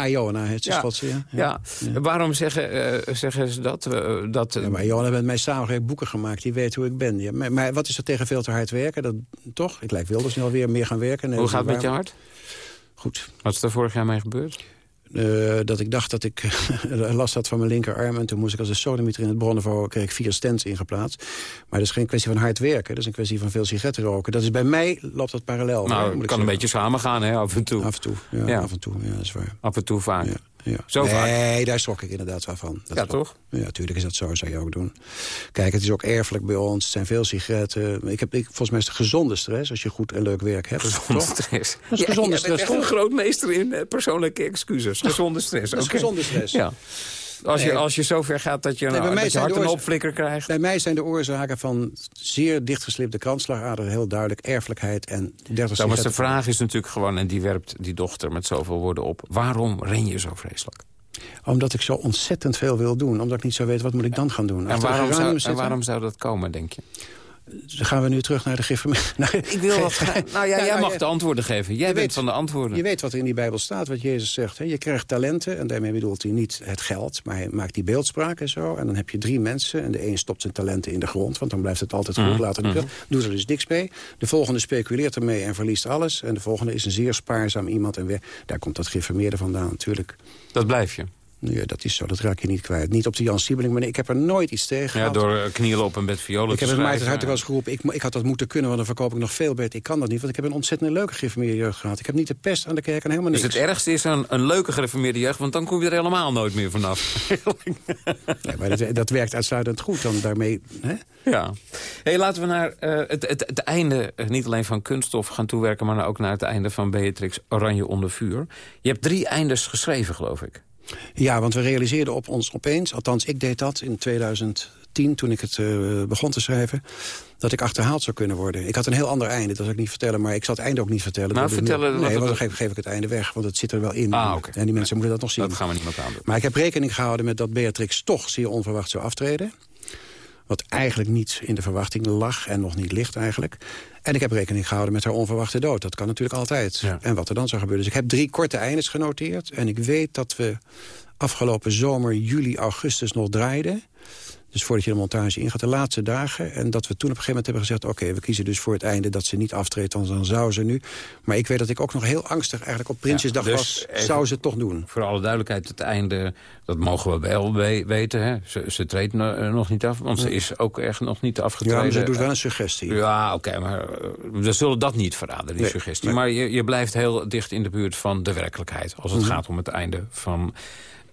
Iona, het is Ja. Schotse, ja. Ja. Waarom zeggen, eh, zeggen ze dat? Eh, dat maar Johan heeft met mij samen geen boeken gemaakt. Die weet hoe ik ben. Ja, maar, maar wat is er tegen veel te hard werken? Dat, toch? Ik lijk Wilders nu alweer meer gaan werken. Hoe gaat het met je hart? Goed. Wat is er vorig jaar mee gebeurd? Eh, dat ik dacht dat ik *laughs* last had van mijn linkerarm. En toen moest ik als een sodemieter in het Bronnenvo... kreeg ik vier stents ingeplaatst. Maar dat is geen kwestie van hard werken. Dat is een kwestie van veel sigaretten roken. Dat is bij mij loopt dat parallel. Nou, moet het kan een beetje samengaan, hè, af en toe. Af en toe, ja, Ja. af en toe. Ja, dat is waar. Af en toe vaak. Ja. Zo vaak. nee, daar schrok ik inderdaad wel van. Dat Ja, toch? Ja, natuurlijk is dat zo, zou je ook doen. Kijk, het is ook erfelijk bij ons. Het zijn veel sigaretten. Ik heb, ik, volgens mij is het gezonde stress als je goed en leuk werk hebt. Gezonde toch? stress. Dat is gezonde stress, toch? een grootmeester in eh, persoonlijke excuses. *laughs* Gezonde stress. Dat is gezonde stress. Ja. Als, je, als je zover gaat dat je, Nee, mij dat je hart een opflikker krijgt. Bij mij zijn de oorzaken van zeer dichtgeslipte kransslagader heel duidelijk. Erfelijkheid en 30 Thomas, de vraag is natuurlijk gewoon, en die werpt die dochter met zoveel woorden op. Waarom ren je zo vreselijk? Omdat ik zo ontzettend veel wil doen. Omdat ik niet zo weet, wat moet ik dan gaan doen? En waarom, zou, en waarom zou dat komen, denk je? Dan gaan we nu terug naar de gif. *laughs* Ik wil wat *laughs* Nou ja, jij mag de antwoorden geven. Jij bent weet- van de antwoorden. Je weet wat er in die Bijbel staat, wat Jezus zegt. Hè? Je krijgt talenten, en daarmee bedoelt hij niet het geld... maar hij maakt die beeldspraak en zo. En dan heb je drie mensen, en de een stopt zijn talenten in de grond... want dan blijft het altijd goed, Mhm, later niet. mhm. Doet er dus niks mee. De volgende speculeert ermee en verliest alles. En de volgende is een zeer spaarzaam iemand. En weer, daar komt dat geïnformeerde vandaan, natuurlijk. Dat blijf je. Ja, dat is zo, dat raak je niet kwijt. Niet op de Jan Siebeling manier. Ik heb er nooit iets tegen Ja, gehad. door eh, knielen op een bed violen Ik heb het Maarten schrijven. Hartog als geroepen. Ik, ik had dat moeten kunnen, want dan verkoop ik nog veel beter. Ik kan dat niet, want ik heb een ontzettend leuke geïnformeerde jeugd gehad. Ik heb niet de pest aan de kerk en helemaal Dus niks. het ergste is een, een leuke gereformeerde jeugd... want dan kom je er helemaal nooit meer vanaf. *laughs* Nee, maar dat, dat werkt uitsluitend goed. Dan daarmee, hè? Ja. Hey, laten we naar eh, het, het, het einde, eh, niet alleen van kunststof gaan toewerken... maar ook naar het einde van Beatrix Oranje onder vuur. Je hebt drie eindes geschreven, geloof ik. Ja, want we realiseerden op ons opeens, althans ik deed dat in 2010 toen ik het eh, begon te schrijven, dat ik achterhaald zou kunnen worden. Ik had een heel ander einde, dat zal ik niet vertellen, maar ik zal het einde ook niet vertellen. Nou, vertellen wat Nee, het- want dan geef, geef ik het einde weg, want het zit er wel in. Ah, oké. En die mensen moeten dat nog zien. Dat gaan we niemand aandoen. Maar ik heb rekening gehouden met dat Beatrix toch zeer onverwacht zou aftreden. Wat eigenlijk niet in de verwachting lag en nog niet ligt eigenlijk. En ik heb rekening gehouden met haar onverwachte dood. Dat kan natuurlijk altijd. En wat er dan zou gebeuren. Dus ik heb drie korte eindes genoteerd. En ik weet dat we afgelopen zomer, juli, augustus nog draaiden. Dus voordat je de montage ingaat, de laatste dagen. En dat we toen op een gegeven moment hebben gezegd... oké, we kiezen dus voor het einde dat ze niet aftreedt, want dan zou ze nu. Maar ik weet dat ik ook nog heel angstig eigenlijk op Prinsjesdag Ja, dus was. even- Zou ze het toch doen? Voor alle duidelijkheid, het einde, dat mogen we wel we- weten. Hè? Ze, ze treedt eh, nog niet af, want ze is ook echt nog niet afgetreden. Ja, maar ze doet wel een suggestie. Ja, oké, maar eh, we zullen dat niet verraden, die Nee, suggestie. nee. Maar je, je blijft heel dicht in de buurt van de werkelijkheid... als het Mhm. gaat om het einde van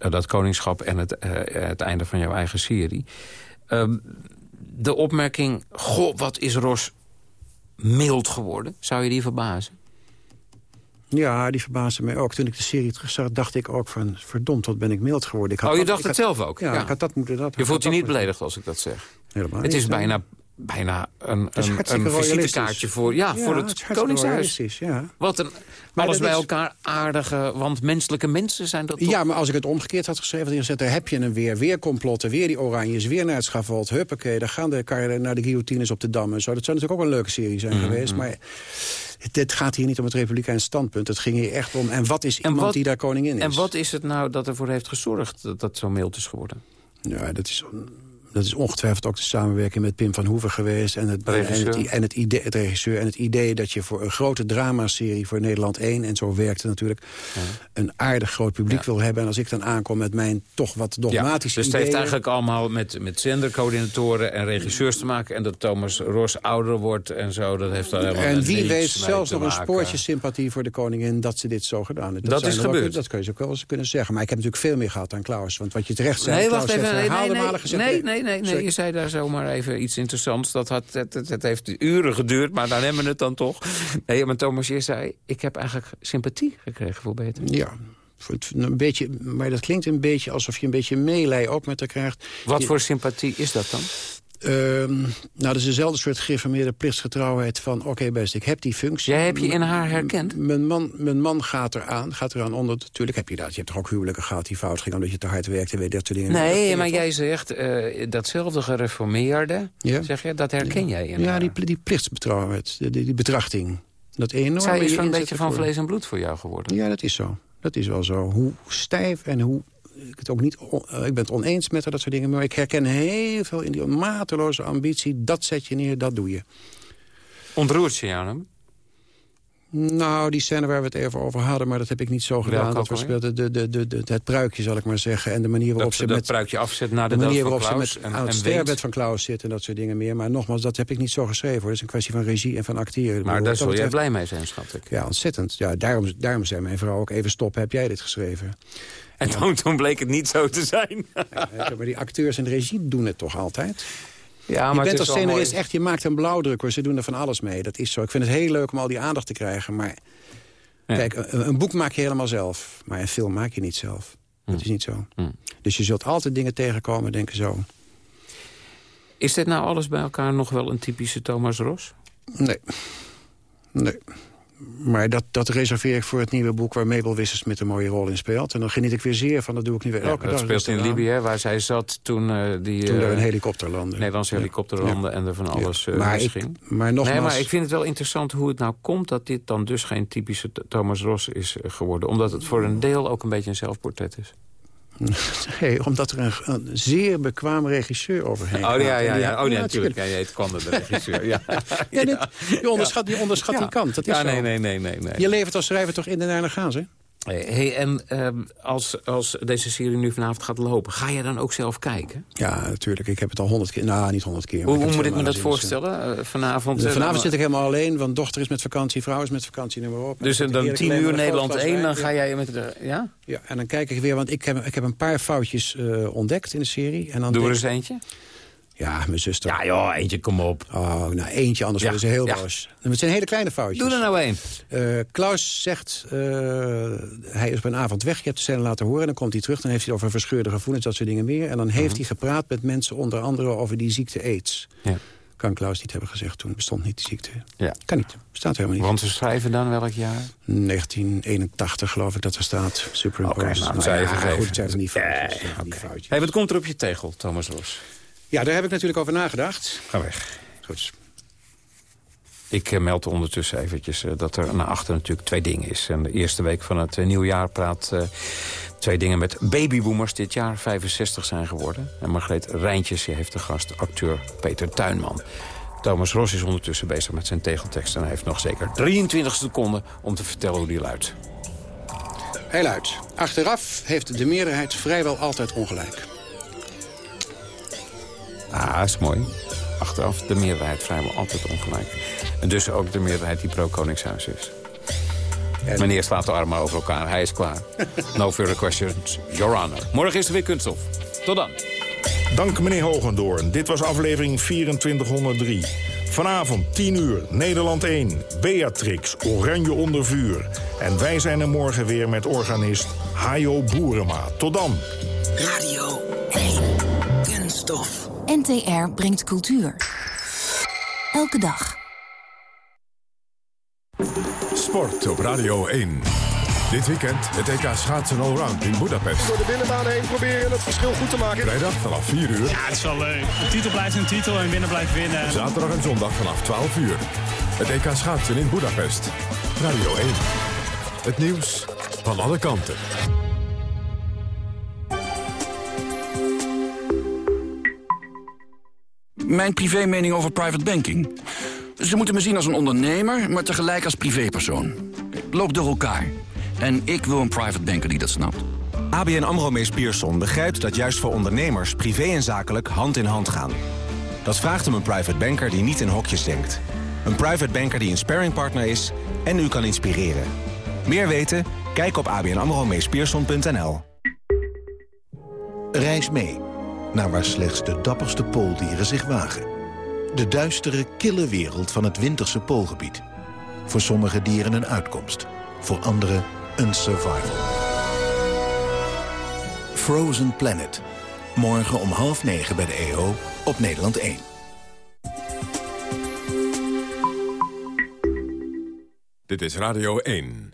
dat koningschap... en het, eh, het einde van jouw eigen serie. Ehm, de opmerking, goh, wat is Ros mild geworden? Zou je die verbazen? Ja, die verbaasde mij ook. Toen ik de serie terugzag, dacht ik ook van... verdomd, wat ben ik mild geworden. Ik had oh, je dat- dacht het had- zelf ook? Ja, ik had dat moeten... Dat, Je voelt je niet beledigd als ik dat zeg? Helemaal Het niet, is bijna, bijna een, een, hartstikke een visitekaartje voor, ja, Ja, voor het het, Koningshuis. ja. Wat een, Maar alles bij is- elkaar aardige, want menselijke mensen zijn dat toch? Ja, maar als ik het omgekeerd had geschreven, daar heb je hem weer. Weer complotten, weer die oranjes, weer naar het schavot. Huppakee, daar gaan de karren naar de guillotines op de dam en zo. Dat zou natuurlijk ook een leuke serie zijn Mhm, geweest. Maar het, het gaat hier niet om het republikeins standpunt. Het ging hier echt om, en wat is iemand wat- die daar koningin is? En wat is het nou dat ervoor heeft gezorgd dat dat zo mild is geworden? Ja, dat is, dat is ongetwijfeld ook de samenwerking met Pim van Hoeven geweest. En het, en Regisseur. het, en het idee, het regisseur. En het idee dat je voor een grote dramaserie voor Nederland 1... en zo werkt het natuurlijk, een aardig groot publiek wil hebben. En als ik dan aankom met mijn toch wat dogmatische dus het heeft eigenlijk allemaal met, met zendercoördinatoren en regisseurs te maken. En dat Thomas Ros ouder wordt en zo, dat heeft daar helemaal En wie weet zelfs nog een spoortje sympathie voor de koningin... dat ze dit zo gedaan heeft. Dat zijn is er ook- gebeurd. dat kun je zo wel eens kunnen zeggen. Maar ik heb natuurlijk veel meer gehad dan Klaus. Want wat je terecht zei... Nee, Klaus wacht even. heeft Nee, nee, gezegd... nee, nee, nee, nee, je zei daar zomaar even iets interessants. Dat had, het, het, het heeft uren geduurd, maar dan hebben we het dan toch. Nee, maar Thomas, je zei, ik heb eigenlijk sympathie gekregen voor Beter. Ja, een beetje, maar dat klinkt een beetje alsof je een beetje meelij ook met haar krijgt. Wat Je- voor sympathie is dat dan? Ehm, nou, dat is dezelfde soort geïnformeerde plichtsgetrouwheid van... oké best, ik heb die functie. Jij hebt je in haar herkend? Mijn man, mijn man gaat eraan, gaat eraan onder. Natuurlijk heb je dat. Je hebt toch ook huwelijken gehad die fout gingen... omdat je te hard werkte, weet dat soort dingen. Nee, maar jij zegt, eh, datzelfde gereformeerde, Ja. zeg je, dat herken jij in? Ja, haar. die, die plichtsbetrouwheid, die, die, betrachting. Dat enorme Zij is inzet beetje van vlees en bloed voor jou geworden. Ja, dat is zo. Dat is wel zo. Hoe stijf en hoe... Ik, het ook niet on- eh, ik ben het oneens met haar, dat soort dingen. Maar ik herken heel veel in die mateloze ambitie. Dat zet je neer, dat doe je. Ontroert ze jou dan? Nou, die scène waar we het even over hadden... maar dat heb ik niet zo gedaan. Dat speelden de, de, de, de, het pruikje, zal ik maar zeggen. En de manier waarop Dat ze dat met... pruikje afzet na de, de manier van waarop ze met en, aan het sterbed van Klaus zit en dat soort dingen meer. Maar nogmaals, dat heb ik niet zo geschreven. hoor. Dat is een kwestie van regie en van acteren. Maar daar zul jij blij mee zijn, schat ik. Ja, ontzettend. Ja, daarom, daarom zei mijn vrouw ook even stop, heb jij dit geschreven? En toen, toen bleek het niet zo te zijn. *laughs* Ja, maar die acteurs en de regie doen het toch altijd? Ja, je maar bent het als scenarist echt, je maakt een blauwdruk hoor. Ze doen er van alles mee. Dat is zo. Ik vind het heel leuk om al die aandacht te krijgen. Maar kijk, een, een boek maak je helemaal zelf. Maar een film maak je niet zelf. Hm. Dat is niet zo. Dus je zult altijd dingen tegenkomen, denken zo. Is dit nou alles bij elkaar nog wel een typische Thomas Ros? Nee. Nee. Maar dat, dat reserveer ik voor het nieuwe boek... waar Mabel Wissersmith een mooie rol in speelt. En dan geniet ik weer zeer van. Dat doe ik nu weer Ja, elke dat dag. speelt in. Libië, hè, waar zij zat toen eh, die... Toen eh, er een helikopter landde. Nederlandse helikopter landde en er van alles eh Maar ik- misging. maar nogmaals- Nee, maar ik vind het wel interessant hoe het nou komt... dat dit dan dus geen typische Th- Thomas Ros is eh, geworden. Omdat het voor een deel ook een beetje een zelfportret is. *laughs* Nee, omdat er een, een zeer bekwaam regisseur overheen Oh gaat. ja, En ja, die- ja. Oh nee, natuurlijk. Ja, heet Kwander, de *laughs* regisseur. Ja, Ja, dit, je onderschat, je onderschat Ja. die kant. Dat is ja nee, nee, nee, nee. nee. Je levert als schrijver toch in de naar gaan, hè? Hey, en ehm, als, als deze serie nu vanavond gaat lopen... ga je dan ook zelf kijken? Ja, natuurlijk. Ik heb het al honderd keer. Nou, niet honderd keer. Hoe, ik hoe moet ik me dat maar gezien. voorstellen? Eh, vanavond, Dus eh, vanavond zit ik helemaal alleen, want dochter is met vakantie, vrouw is met vakantie, noem maar op. Dus Dan eh, tien uur Nederland groot 1, glas dan ga jij met de... Ja? Ja, en dan kijk ik weer, want ik heb, ik heb een paar foutjes eh, ontdekt in de serie. En dan Doe er eens eentje. Ja, mijn zuster. Ja joh, eentje, kom op. Oh, nou eentje, anders Ja, worden ze heel ja. boos. Het zijn hele kleine foutjes. Doe er nou één. Eh, Klaus zegt, eh, hij is op een avond weg, je hebt de scène laten horen... en dan komt hij terug, dan heeft hij het over verscheurde gevoelens, dat soort dingen meer. En dan heeft Mhm. hij gepraat met mensen, onder andere over die ziekte AIDS. Ja. Kan Klaus niet hebben gezegd toen, bestond niet die ziekte. Ja. Kan niet, bestaat helemaal niet. Want we schrijven dan welk jaar? 1981 geloof ik dat er staat, superimposed. Oké, nou, dat zou je ja, goed, het zijn die foutjes. die foutjes. Hey, wat komt er op je tegel, Thomas Ros? Ja, daar heb ik natuurlijk over nagedacht. Ga weg. Goed. Ik eh, meld ondertussen eventjes eh, dat er naar achter natuurlijk twee dingen is. En de eerste week van het eh, nieuwjaar praat twee dingen met babyboomers... dit jaar 65 zijn geworden. En Margreet Rijntjes heeft de gast acteur Peter Tuinman. Thomas Ros is ondertussen bezig met zijn tegeltekst... en hij heeft nog zeker 23 seconden om te vertellen hoe die luidt. Heel uit. Achteraf heeft de meerderheid vrijwel altijd ongelijk. Ah, is mooi. Achteraf de meerderheid vrijwel altijd ongelijk. En dus ook de meerderheid die pro-Koningshuis is. Meneer slaat de armen over elkaar. Hij is klaar. *laughs* No further questions, your honor. Morgen is er weer kunststof. Tot dan. Dank meneer Hogendoorn. Dit was aflevering 2403. Vanavond 10 uur, Nederland 1, Beatrix, Oranje onder vuur. En wij zijn er morgen weer met organist Hajo Boerema. Tot dan. Radio 1. Kunststof. NTR brengt cultuur. Elke dag. Sport op Radio 1. Dit weekend het EK schaatsen allround in Budapest. Door de binnenbaan heen proberen het verschil goed te maken. Vrijdag vanaf 4 uur. Ja, het is wel leuk. De titel blijft een titel en winnen blijft winnen. Zaterdag en zondag vanaf 12 uur. Het EK schaatsen in Budapest. Radio 1. Het nieuws van alle kanten. Mijn privé mening over private banking. Ze moeten me zien als een ondernemer, maar tegelijk als privépersoon. Loop door elkaar. En ik wil een private banker die dat snapt. ABN AMRO Mees Pierson begrijpt dat juist voor ondernemers... privé en zakelijk hand in hand gaan. Dat vraagt om een private banker die niet in hokjes denkt. Een private banker die een sparringpartner is en u kan inspireren. Meer weten? Kijk op abnamromeespierson.nl. Reis mee naar waar slechts de dapperste pooldieren zich wagen. De duistere, kille wereld van het winterse poolgebied. Voor sommige dieren een uitkomst, voor anderen een survival. Frozen Planet. Morgen om half negen bij de EO op Nederland 1. Dit is Radio 1.